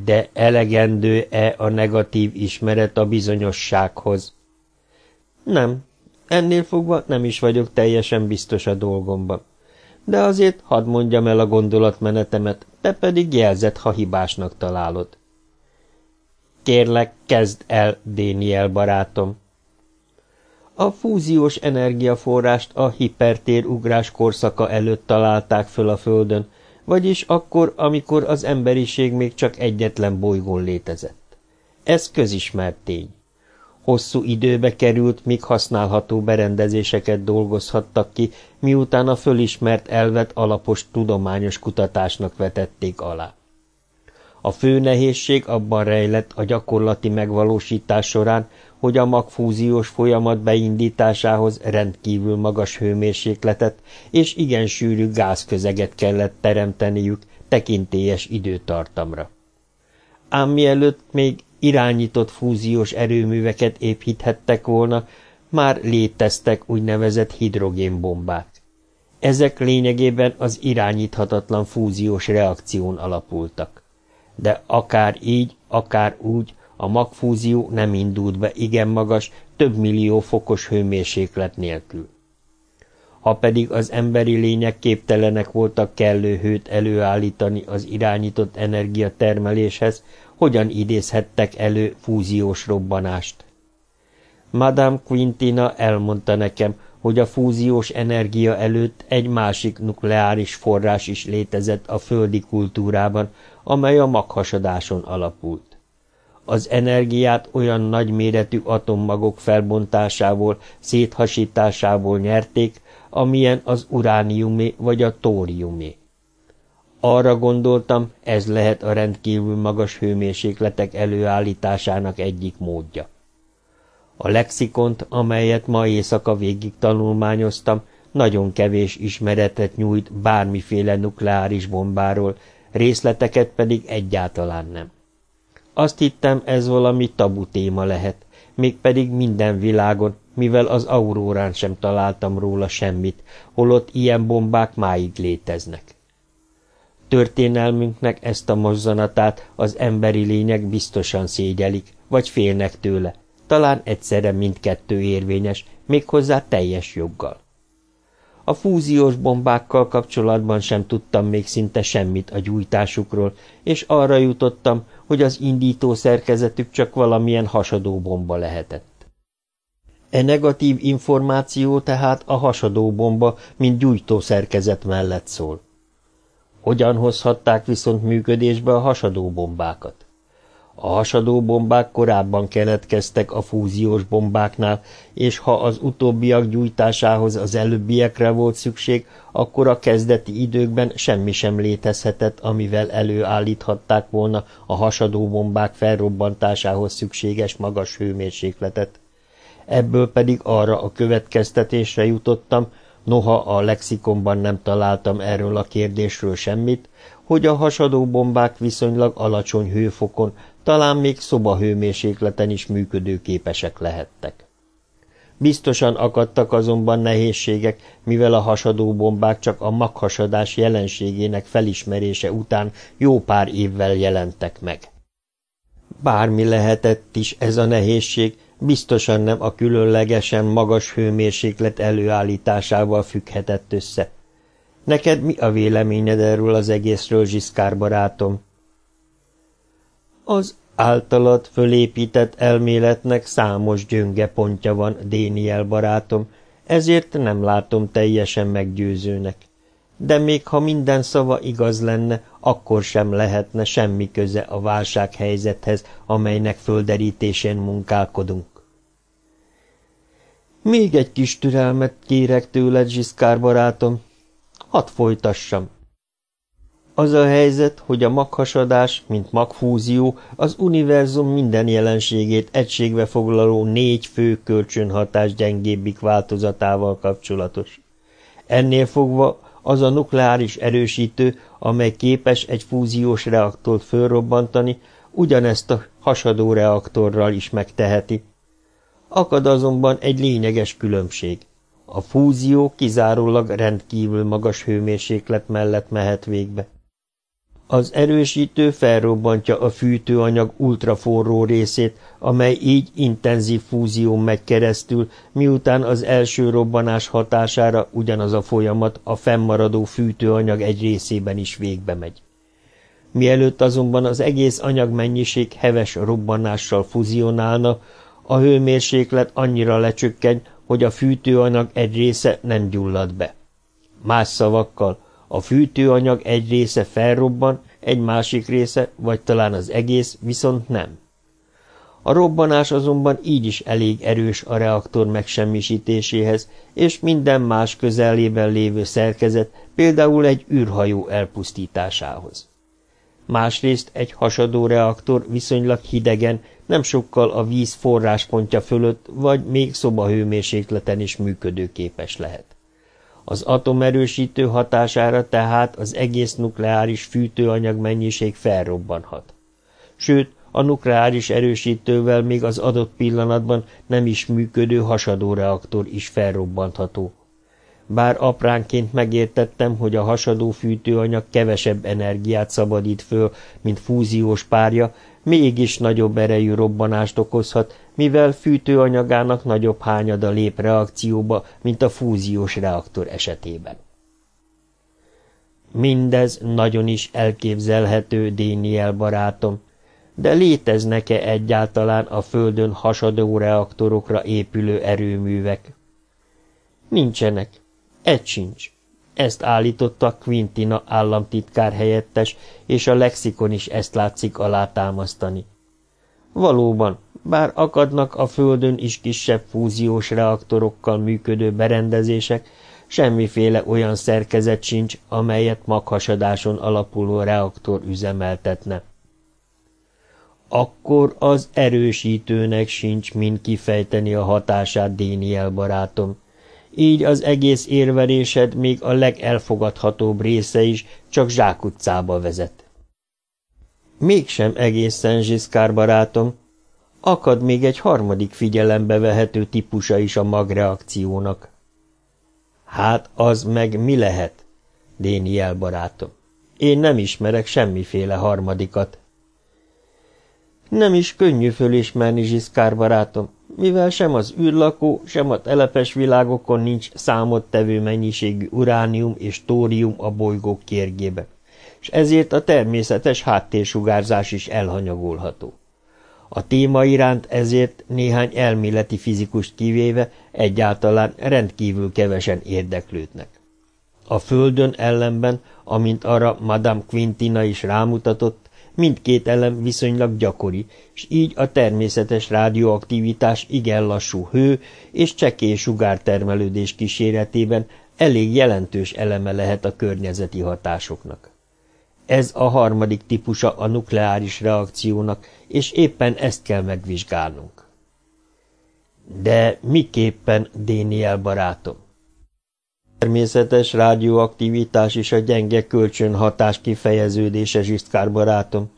De elegendő-e a negatív ismeret a bizonyossághoz? Nem, ennél fogva nem is vagyok teljesen biztos a dolgomban. De azért hadd mondjam el a gondolatmenetemet, te pedig jelzett, ha hibásnak találod. Kérlek, kezd el, Déniel barátom. A fúziós energiaforrást a hipertérugrás korszaka előtt találták föl a Földön, vagyis akkor, amikor az emberiség még csak egyetlen bolygón létezett. Ez közismert tény. Hosszú időbe került, míg használható berendezéseket dolgozhattak ki, miután a fölismert elvet alapos tudományos kutatásnak vetették alá. A fő nehézség abban rejlett a gyakorlati megvalósítás során, hogy a magfúziós folyamat beindításához rendkívül magas hőmérsékletet és igen sűrű gázközeget kellett teremteniük tekintélyes időtartamra. Ám mielőtt még irányított fúziós erőműveket építhettek volna, már léteztek úgynevezett hidrogénbombák. Ezek lényegében az irányíthatatlan fúziós reakción alapultak. De akár így, akár úgy, a magfúzió nem indult be igen magas, több millió fokos hőmérséklet nélkül. Ha pedig az emberi lények képtelenek voltak kellő hőt előállítani az irányított energiatermeléshez, hogyan idézhettek elő fúziós robbanást? Madame Quintina elmondta nekem, hogy a fúziós energia előtt egy másik nukleáris forrás is létezett a földi kultúrában, amely a maghasadáson alapult. Az energiát olyan nagyméretű atommagok felbontásából, széthasításából nyerték, amilyen az urániumé vagy a tóriumé. Arra gondoltam, ez lehet a rendkívül magas hőmérsékletek előállításának egyik módja. A lexikont, amelyet ma éjszaka végig tanulmányoztam, nagyon kevés ismeretet nyújt bármiféle nukleáris bombáról, részleteket pedig egyáltalán nem. Azt hittem, ez valami tabu téma lehet, mégpedig minden világon, mivel az aurórán sem találtam róla semmit, holott ilyen bombák máig léteznek. Történelmünknek ezt a mozzanatát az emberi lények biztosan szégyelik, vagy félnek tőle, talán egyszerre mindkettő érvényes, méghozzá teljes joggal. A fúziós bombákkal kapcsolatban sem tudtam még szinte semmit a gyújtásukról, és arra jutottam, hogy az indító szerkezetük csak valamilyen hasadó bomba lehetett. E negatív információ tehát a hasadó bomba, mint gyújtó szerkezet mellett szól. Hogyan hozhatták viszont működésbe a hasadó bombákat? A hasadó bombák korábban keletkeztek a fúziós bombáknál, és ha az utóbbiak gyújtásához az előbbiekre volt szükség, akkor a kezdeti időkben semmi sem létezhetett, amivel előállíthatták volna a hasadó bombák felrobbantásához szükséges magas hőmérsékletet. Ebből pedig arra a következtetésre jutottam, noha a lexikonban nem találtam erről a kérdésről semmit, hogy a hasadó bombák viszonylag alacsony hőfokon, talán még szobahőmérsékleten is működőképesek lehettek. Biztosan akadtak azonban nehézségek, mivel a hasadó bombák csak a maghasadás jelenségének felismerése után jó pár évvel jelentek meg. Bármi lehetett is ez a nehézség, biztosan nem a különlegesen magas hőmérséklet előállításával függhetett össze. Neked mi a véleményed erről az egészről, Zsiszkár barátom? Az általad fölépített elméletnek számos gyönge pontja van, Déniel barátom, ezért nem látom teljesen meggyőzőnek. De még ha minden szava igaz lenne, akkor sem lehetne semmi köze a válsághelyzethez, amelynek földerítésén munkálkodunk. Még egy kis türelmet kérek tőled, Zsiszkár barátom. Hadd folytassam. Az a helyzet, hogy a maghasadás, mint magfúzió, az univerzum minden jelenségét egységbe foglaló négy fő kölcsönhatás gyengébbik változatával kapcsolatos. Ennél fogva az a nukleáris erősítő, amely képes egy fúziós reaktort fölrobbantani, ugyanezt a hasadó reaktorral is megteheti, Akad azonban egy lényeges különbség. A fúzió kizárólag rendkívül magas hőmérséklet mellett mehet végbe. Az erősítő felrobbantja a fűtőanyag ultraforró részét, amely így intenzív fúzió megy keresztül, miután az első robbanás hatására ugyanaz a folyamat a fennmaradó fűtőanyag egy részében is végbe megy. Mielőtt azonban az egész anyagmennyiség heves robbanással fuzionálna, a hőmérséklet annyira lecsökken, hogy a fűtőanyag egy része nem gyullad be. Más szavakkal, a fűtőanyag egy része felrobban, egy másik része, vagy talán az egész, viszont nem. A robbanás azonban így is elég erős a reaktor megsemmisítéséhez, és minden más közelében lévő szerkezet, például egy űrhajó elpusztításához. Másrészt egy hasadó reaktor viszonylag hidegen, nem sokkal a víz forráspontja fölött, vagy még szobahőmérsékleten is működőképes lehet. Az atomerősítő hatására tehát az egész nukleáris fűtőanyag mennyiség felrobbanhat. Sőt, a nukleáris erősítővel még az adott pillanatban nem is működő hasadó reaktor is felrobbantható. Bár apránként megértettem, hogy a hasadó fűtőanyag kevesebb energiát szabadít föl, mint fúziós párja, mégis nagyobb erejű robbanást okozhat, mivel fűtőanyagának nagyobb hányada lép reakcióba, mint a fúziós reaktor esetében. Mindez nagyon is elképzelhető, Déniel barátom, de léteznek-e egyáltalán a Földön hasadó reaktorokra épülő erőművek? Nincsenek. Egy sincs. Ezt állította Quintina államtitkár helyettes, és a lexikon is ezt látszik alátámasztani. Valóban, bár akadnak a Földön is kisebb fúziós reaktorokkal működő berendezések, semmiféle olyan szerkezet sincs, amelyet maghasadáson alapuló reaktor üzemeltetne. Akkor az erősítőnek sincs mind kifejteni a hatását, Déniel barátom. Így az egész érverésed még a legelfogadhatóbb része is csak zsákutcába vezet. Mégsem egészen Zsiszkár barátom. Akad még egy harmadik figyelembe vehető típusa is a magreakciónak. Hát az meg mi lehet, Déniel barátom? Én nem ismerek semmiféle harmadikat. Nem is könnyű fölismerni, Zsiszkár barátom, mivel sem az űrlakó, sem a telepes világokon nincs számottevő mennyiségű uránium és tórium a bolygók kérgébe, és ezért a természetes háttérsugárzás is elhanyagolható. A téma iránt ezért néhány elméleti fizikust kivéve egyáltalán rendkívül kevesen érdeklődnek. A Földön ellenben, amint arra Madame Quintina is rámutatott, mindkét elem viszonylag gyakori, és így a természetes rádióaktivitás igen lassú hő és csekély sugártermelődés kíséretében elég jelentős eleme lehet a környezeti hatásoknak. Ez a harmadik típusa a nukleáris reakciónak, és éppen ezt kell megvizsgálnunk. De miképpen, Déniel barátom? természetes rádióaktivitás és a gyenge kölcsönhatás kifejeződése, Zsisztkár barátom.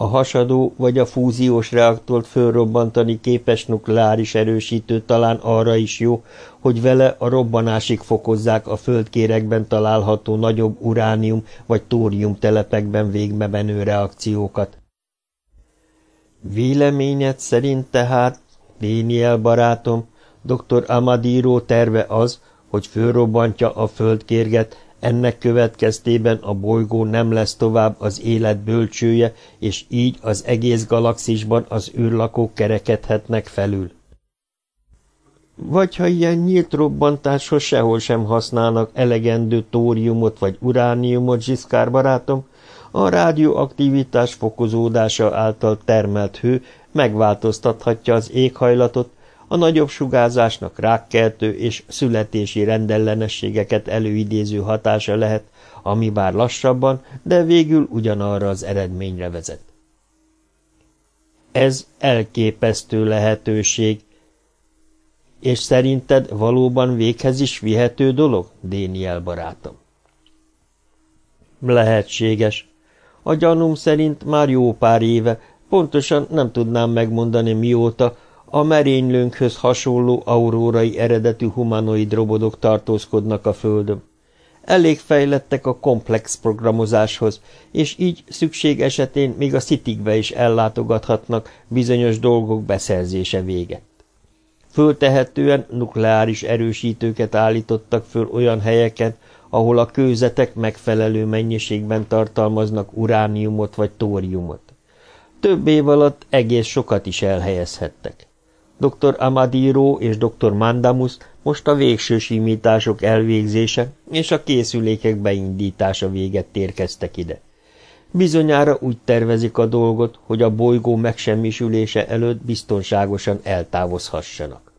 A hasadó vagy a fúziós reaktort fölrobbantani képes nukleáris erősítő talán arra is jó, hogy vele a robbanásig fokozzák a földkérekben található nagyobb uránium vagy tórium telepekben végbebenő reakciókat. Véleményed szerint tehát, Déniel barátom, Dr. Amadiro terve az, hogy fölrobbantja a földkérget, ennek következtében a bolygó nem lesz tovább az élet bölcsője, és így az egész galaxisban az űrlakók kerekedhetnek felül. Vagy ha ilyen nyílt robbantáshoz sehol sem használnak elegendő tóriumot vagy urániumot, Zsiszkár barátom, a rádióaktivitás fokozódása által termelt hő megváltoztathatja az éghajlatot, a nagyobb sugárzásnak rákkeltő és születési rendellenességeket előidéző hatása lehet, ami bár lassabban, de végül ugyanarra az eredményre vezet. Ez elképesztő lehetőség, és szerinted valóban véghez is vihető dolog, Déniel barátom? Lehetséges. A gyanúm szerint már jó pár éve, pontosan nem tudnám megmondani mióta, a merénylőnkhöz hasonló aurórai eredetű humanoid robotok tartózkodnak a Földön. Elég fejlettek a komplex programozáshoz, és így szükség esetén még a szitikbe is ellátogathatnak bizonyos dolgok beszerzése véget. Föltehetően nukleáris erősítőket állítottak föl olyan helyeken, ahol a kőzetek megfelelő mennyiségben tartalmaznak urániumot vagy tóriumot. Több év alatt egész sokat is elhelyezhettek. Dr. Amadiro és dr. Mandamus most a végső simítások elvégzése és a készülékek beindítása véget térkeztek ide. Bizonyára úgy tervezik a dolgot, hogy a bolygó megsemmisülése előtt biztonságosan eltávozhassanak.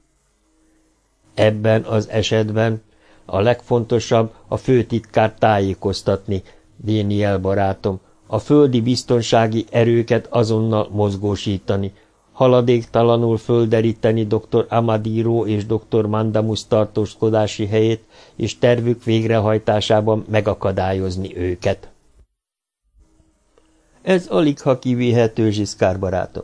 Ebben az esetben a legfontosabb a főtitkár tájékoztatni, Déniel barátom, a földi biztonsági erőket azonnal mozgósítani, haladéktalanul földeríteni dr. Amadiro és dr. Mandamus tartózkodási helyét, és tervük végrehajtásában megakadályozni őket. Ez alig ha kivéhető, Zsiszkár barátom.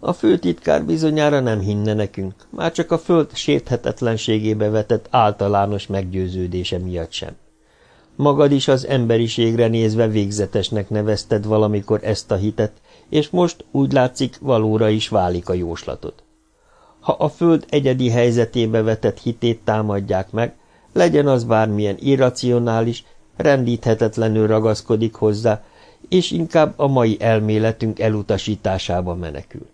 A főtitkár bizonyára nem hinne nekünk, már csak a föld sérthetetlenségébe vetett általános meggyőződése miatt sem. Magad is az emberiségre nézve végzetesnek nevezted valamikor ezt a hitet, és most úgy látszik valóra is válik a jóslatod. Ha a föld egyedi helyzetébe vetett hitét támadják meg, legyen az bármilyen irracionális, rendíthetetlenül ragaszkodik hozzá, és inkább a mai elméletünk elutasításába menekül.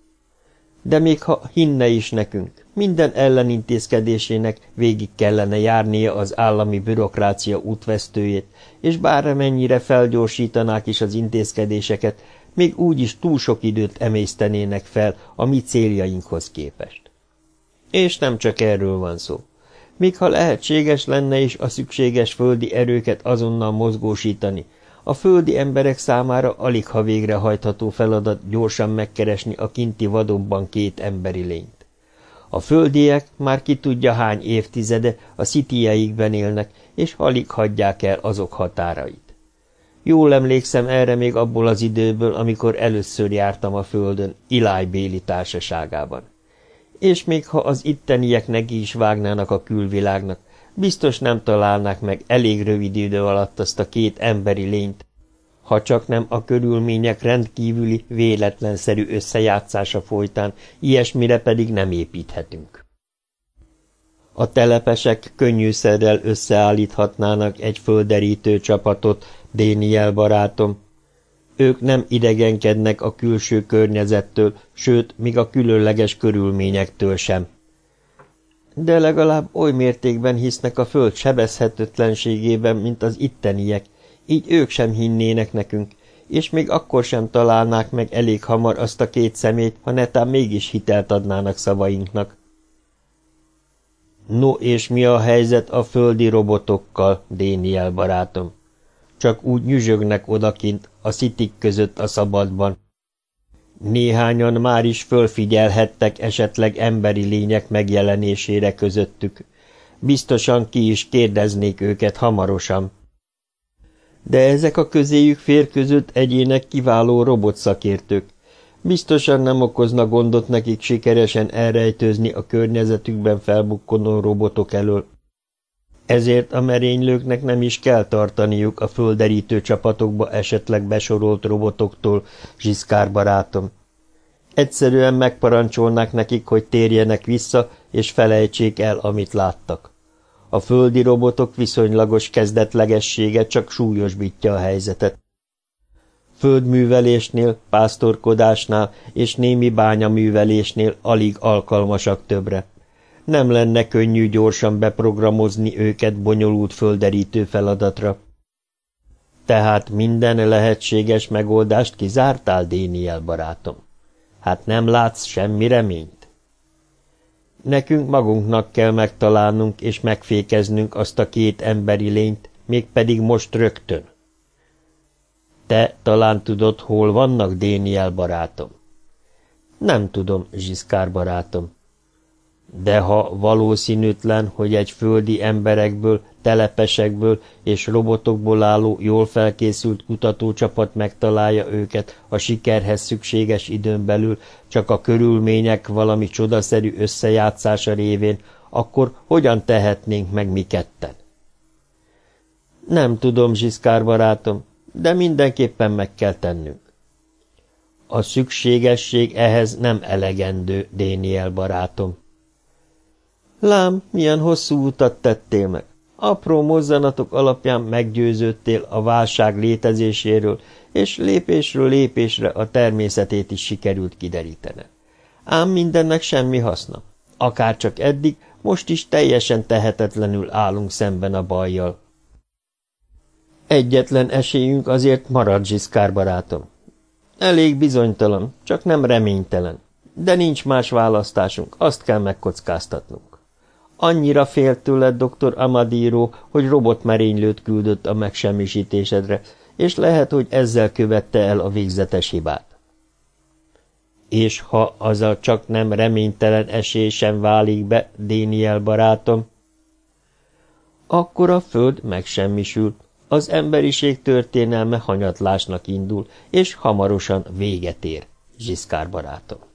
De még ha hinne is nekünk, minden ellenintézkedésének végig kellene járnia az állami bürokrácia útvesztőjét, és bármennyire felgyorsítanák is az intézkedéseket, még úgy is túl sok időt emésztenének fel a mi céljainkhoz képest. És nem csak erről van szó. Míg ha lehetséges lenne is a szükséges földi erőket azonnal mozgósítani, a földi emberek számára alig ha végrehajtható feladat gyorsan megkeresni a kinti vadonban két emberi lényt. A földiek már ki tudja hány évtizede a szitieikben élnek, és alig hagyják el azok határait. Jól emlékszem erre még abból az időből, amikor először jártam a földön, Iláj Béli társaságában. És még ha az itteniek neki is vágnának a külvilágnak, biztos nem találnák meg elég rövid idő alatt azt a két emberi lényt, ha csak nem a körülmények rendkívüli, véletlenszerű összejátszása folytán, ilyesmire pedig nem építhetünk. A telepesek könnyűszerrel összeállíthatnának egy földerítő csapatot, Déniel barátom. Ők nem idegenkednek a külső környezettől, sőt, még a különleges körülményektől sem. De legalább oly mértékben hisznek a föld sebezhetetlenségében, mint az itteniek, így ők sem hinnének nekünk, és még akkor sem találnák meg elég hamar azt a két szemét, ha netán mégis hitelt adnának szavainknak. No, és mi a helyzet a földi robotokkal, Déniel barátom? Csak úgy nyüzsögnek odakint, a szitik között a szabadban. Néhányan már is fölfigyelhettek esetleg emberi lények megjelenésére közöttük. Biztosan ki is kérdeznék őket hamarosan. De ezek a közéjük férközött egyének kiváló robotszakértők. Biztosan nem okozna gondot nekik sikeresen elrejtőzni a környezetükben felbukkonó robotok elől. Ezért a merénylőknek nem is kell tartaniuk a földerítő csapatokba esetleg besorolt robotoktól, Zsiszkár barátom. Egyszerűen megparancsolnák nekik, hogy térjenek vissza, és felejtsék el, amit láttak. A földi robotok viszonylagos kezdetlegessége csak súlyosbítja a helyzetet. Földművelésnél, pásztorkodásnál és némi bányaművelésnél alig alkalmasak többre. Nem lenne könnyű gyorsan beprogramozni őket bonyolult földerítő feladatra. Tehát minden lehetséges megoldást kizártál, Déniel barátom? Hát nem látsz semmi reményt? Nekünk magunknak kell megtalálnunk és megfékeznünk azt a két emberi lényt, mégpedig most rögtön. Te talán tudod, hol vannak, Déniel barátom? Nem tudom, Zsiszkár barátom. De ha valószínűtlen, hogy egy földi emberekből, telepesekből és robotokból álló, jól felkészült kutatócsapat megtalálja őket a sikerhez szükséges időn belül, csak a körülmények valami csodaszerű összejátszása révén, akkor hogyan tehetnénk meg mi ketten? Nem tudom, Zsiszkár barátom, de mindenképpen meg kell tennünk. A szükségesség ehhez nem elegendő, Déniel barátom. Lám, milyen hosszú utat tettél meg. Apró mozzanatok alapján meggyőződtél a válság létezéséről, és lépésről lépésre a természetét is sikerült kiderítene. Ám mindennek semmi haszna. Akár csak eddig, most is teljesen tehetetlenül állunk szemben a bajjal. Egyetlen esélyünk azért marad, Zsiszkár barátom. Elég bizonytalan, csak nem reménytelen. De nincs más választásunk, azt kell megkockáztatnunk. Annyira félt tőled dr. Amadiro, hogy robotmerénylőt küldött a megsemmisítésedre, és lehet, hogy ezzel követte el a végzetes hibát. És ha az a csak nem reménytelen esély sem válik be, Déniel barátom, akkor a föld megsemmisül, az emberiség történelme hanyatlásnak indul, és hamarosan véget ér, Zsiszkár barátom.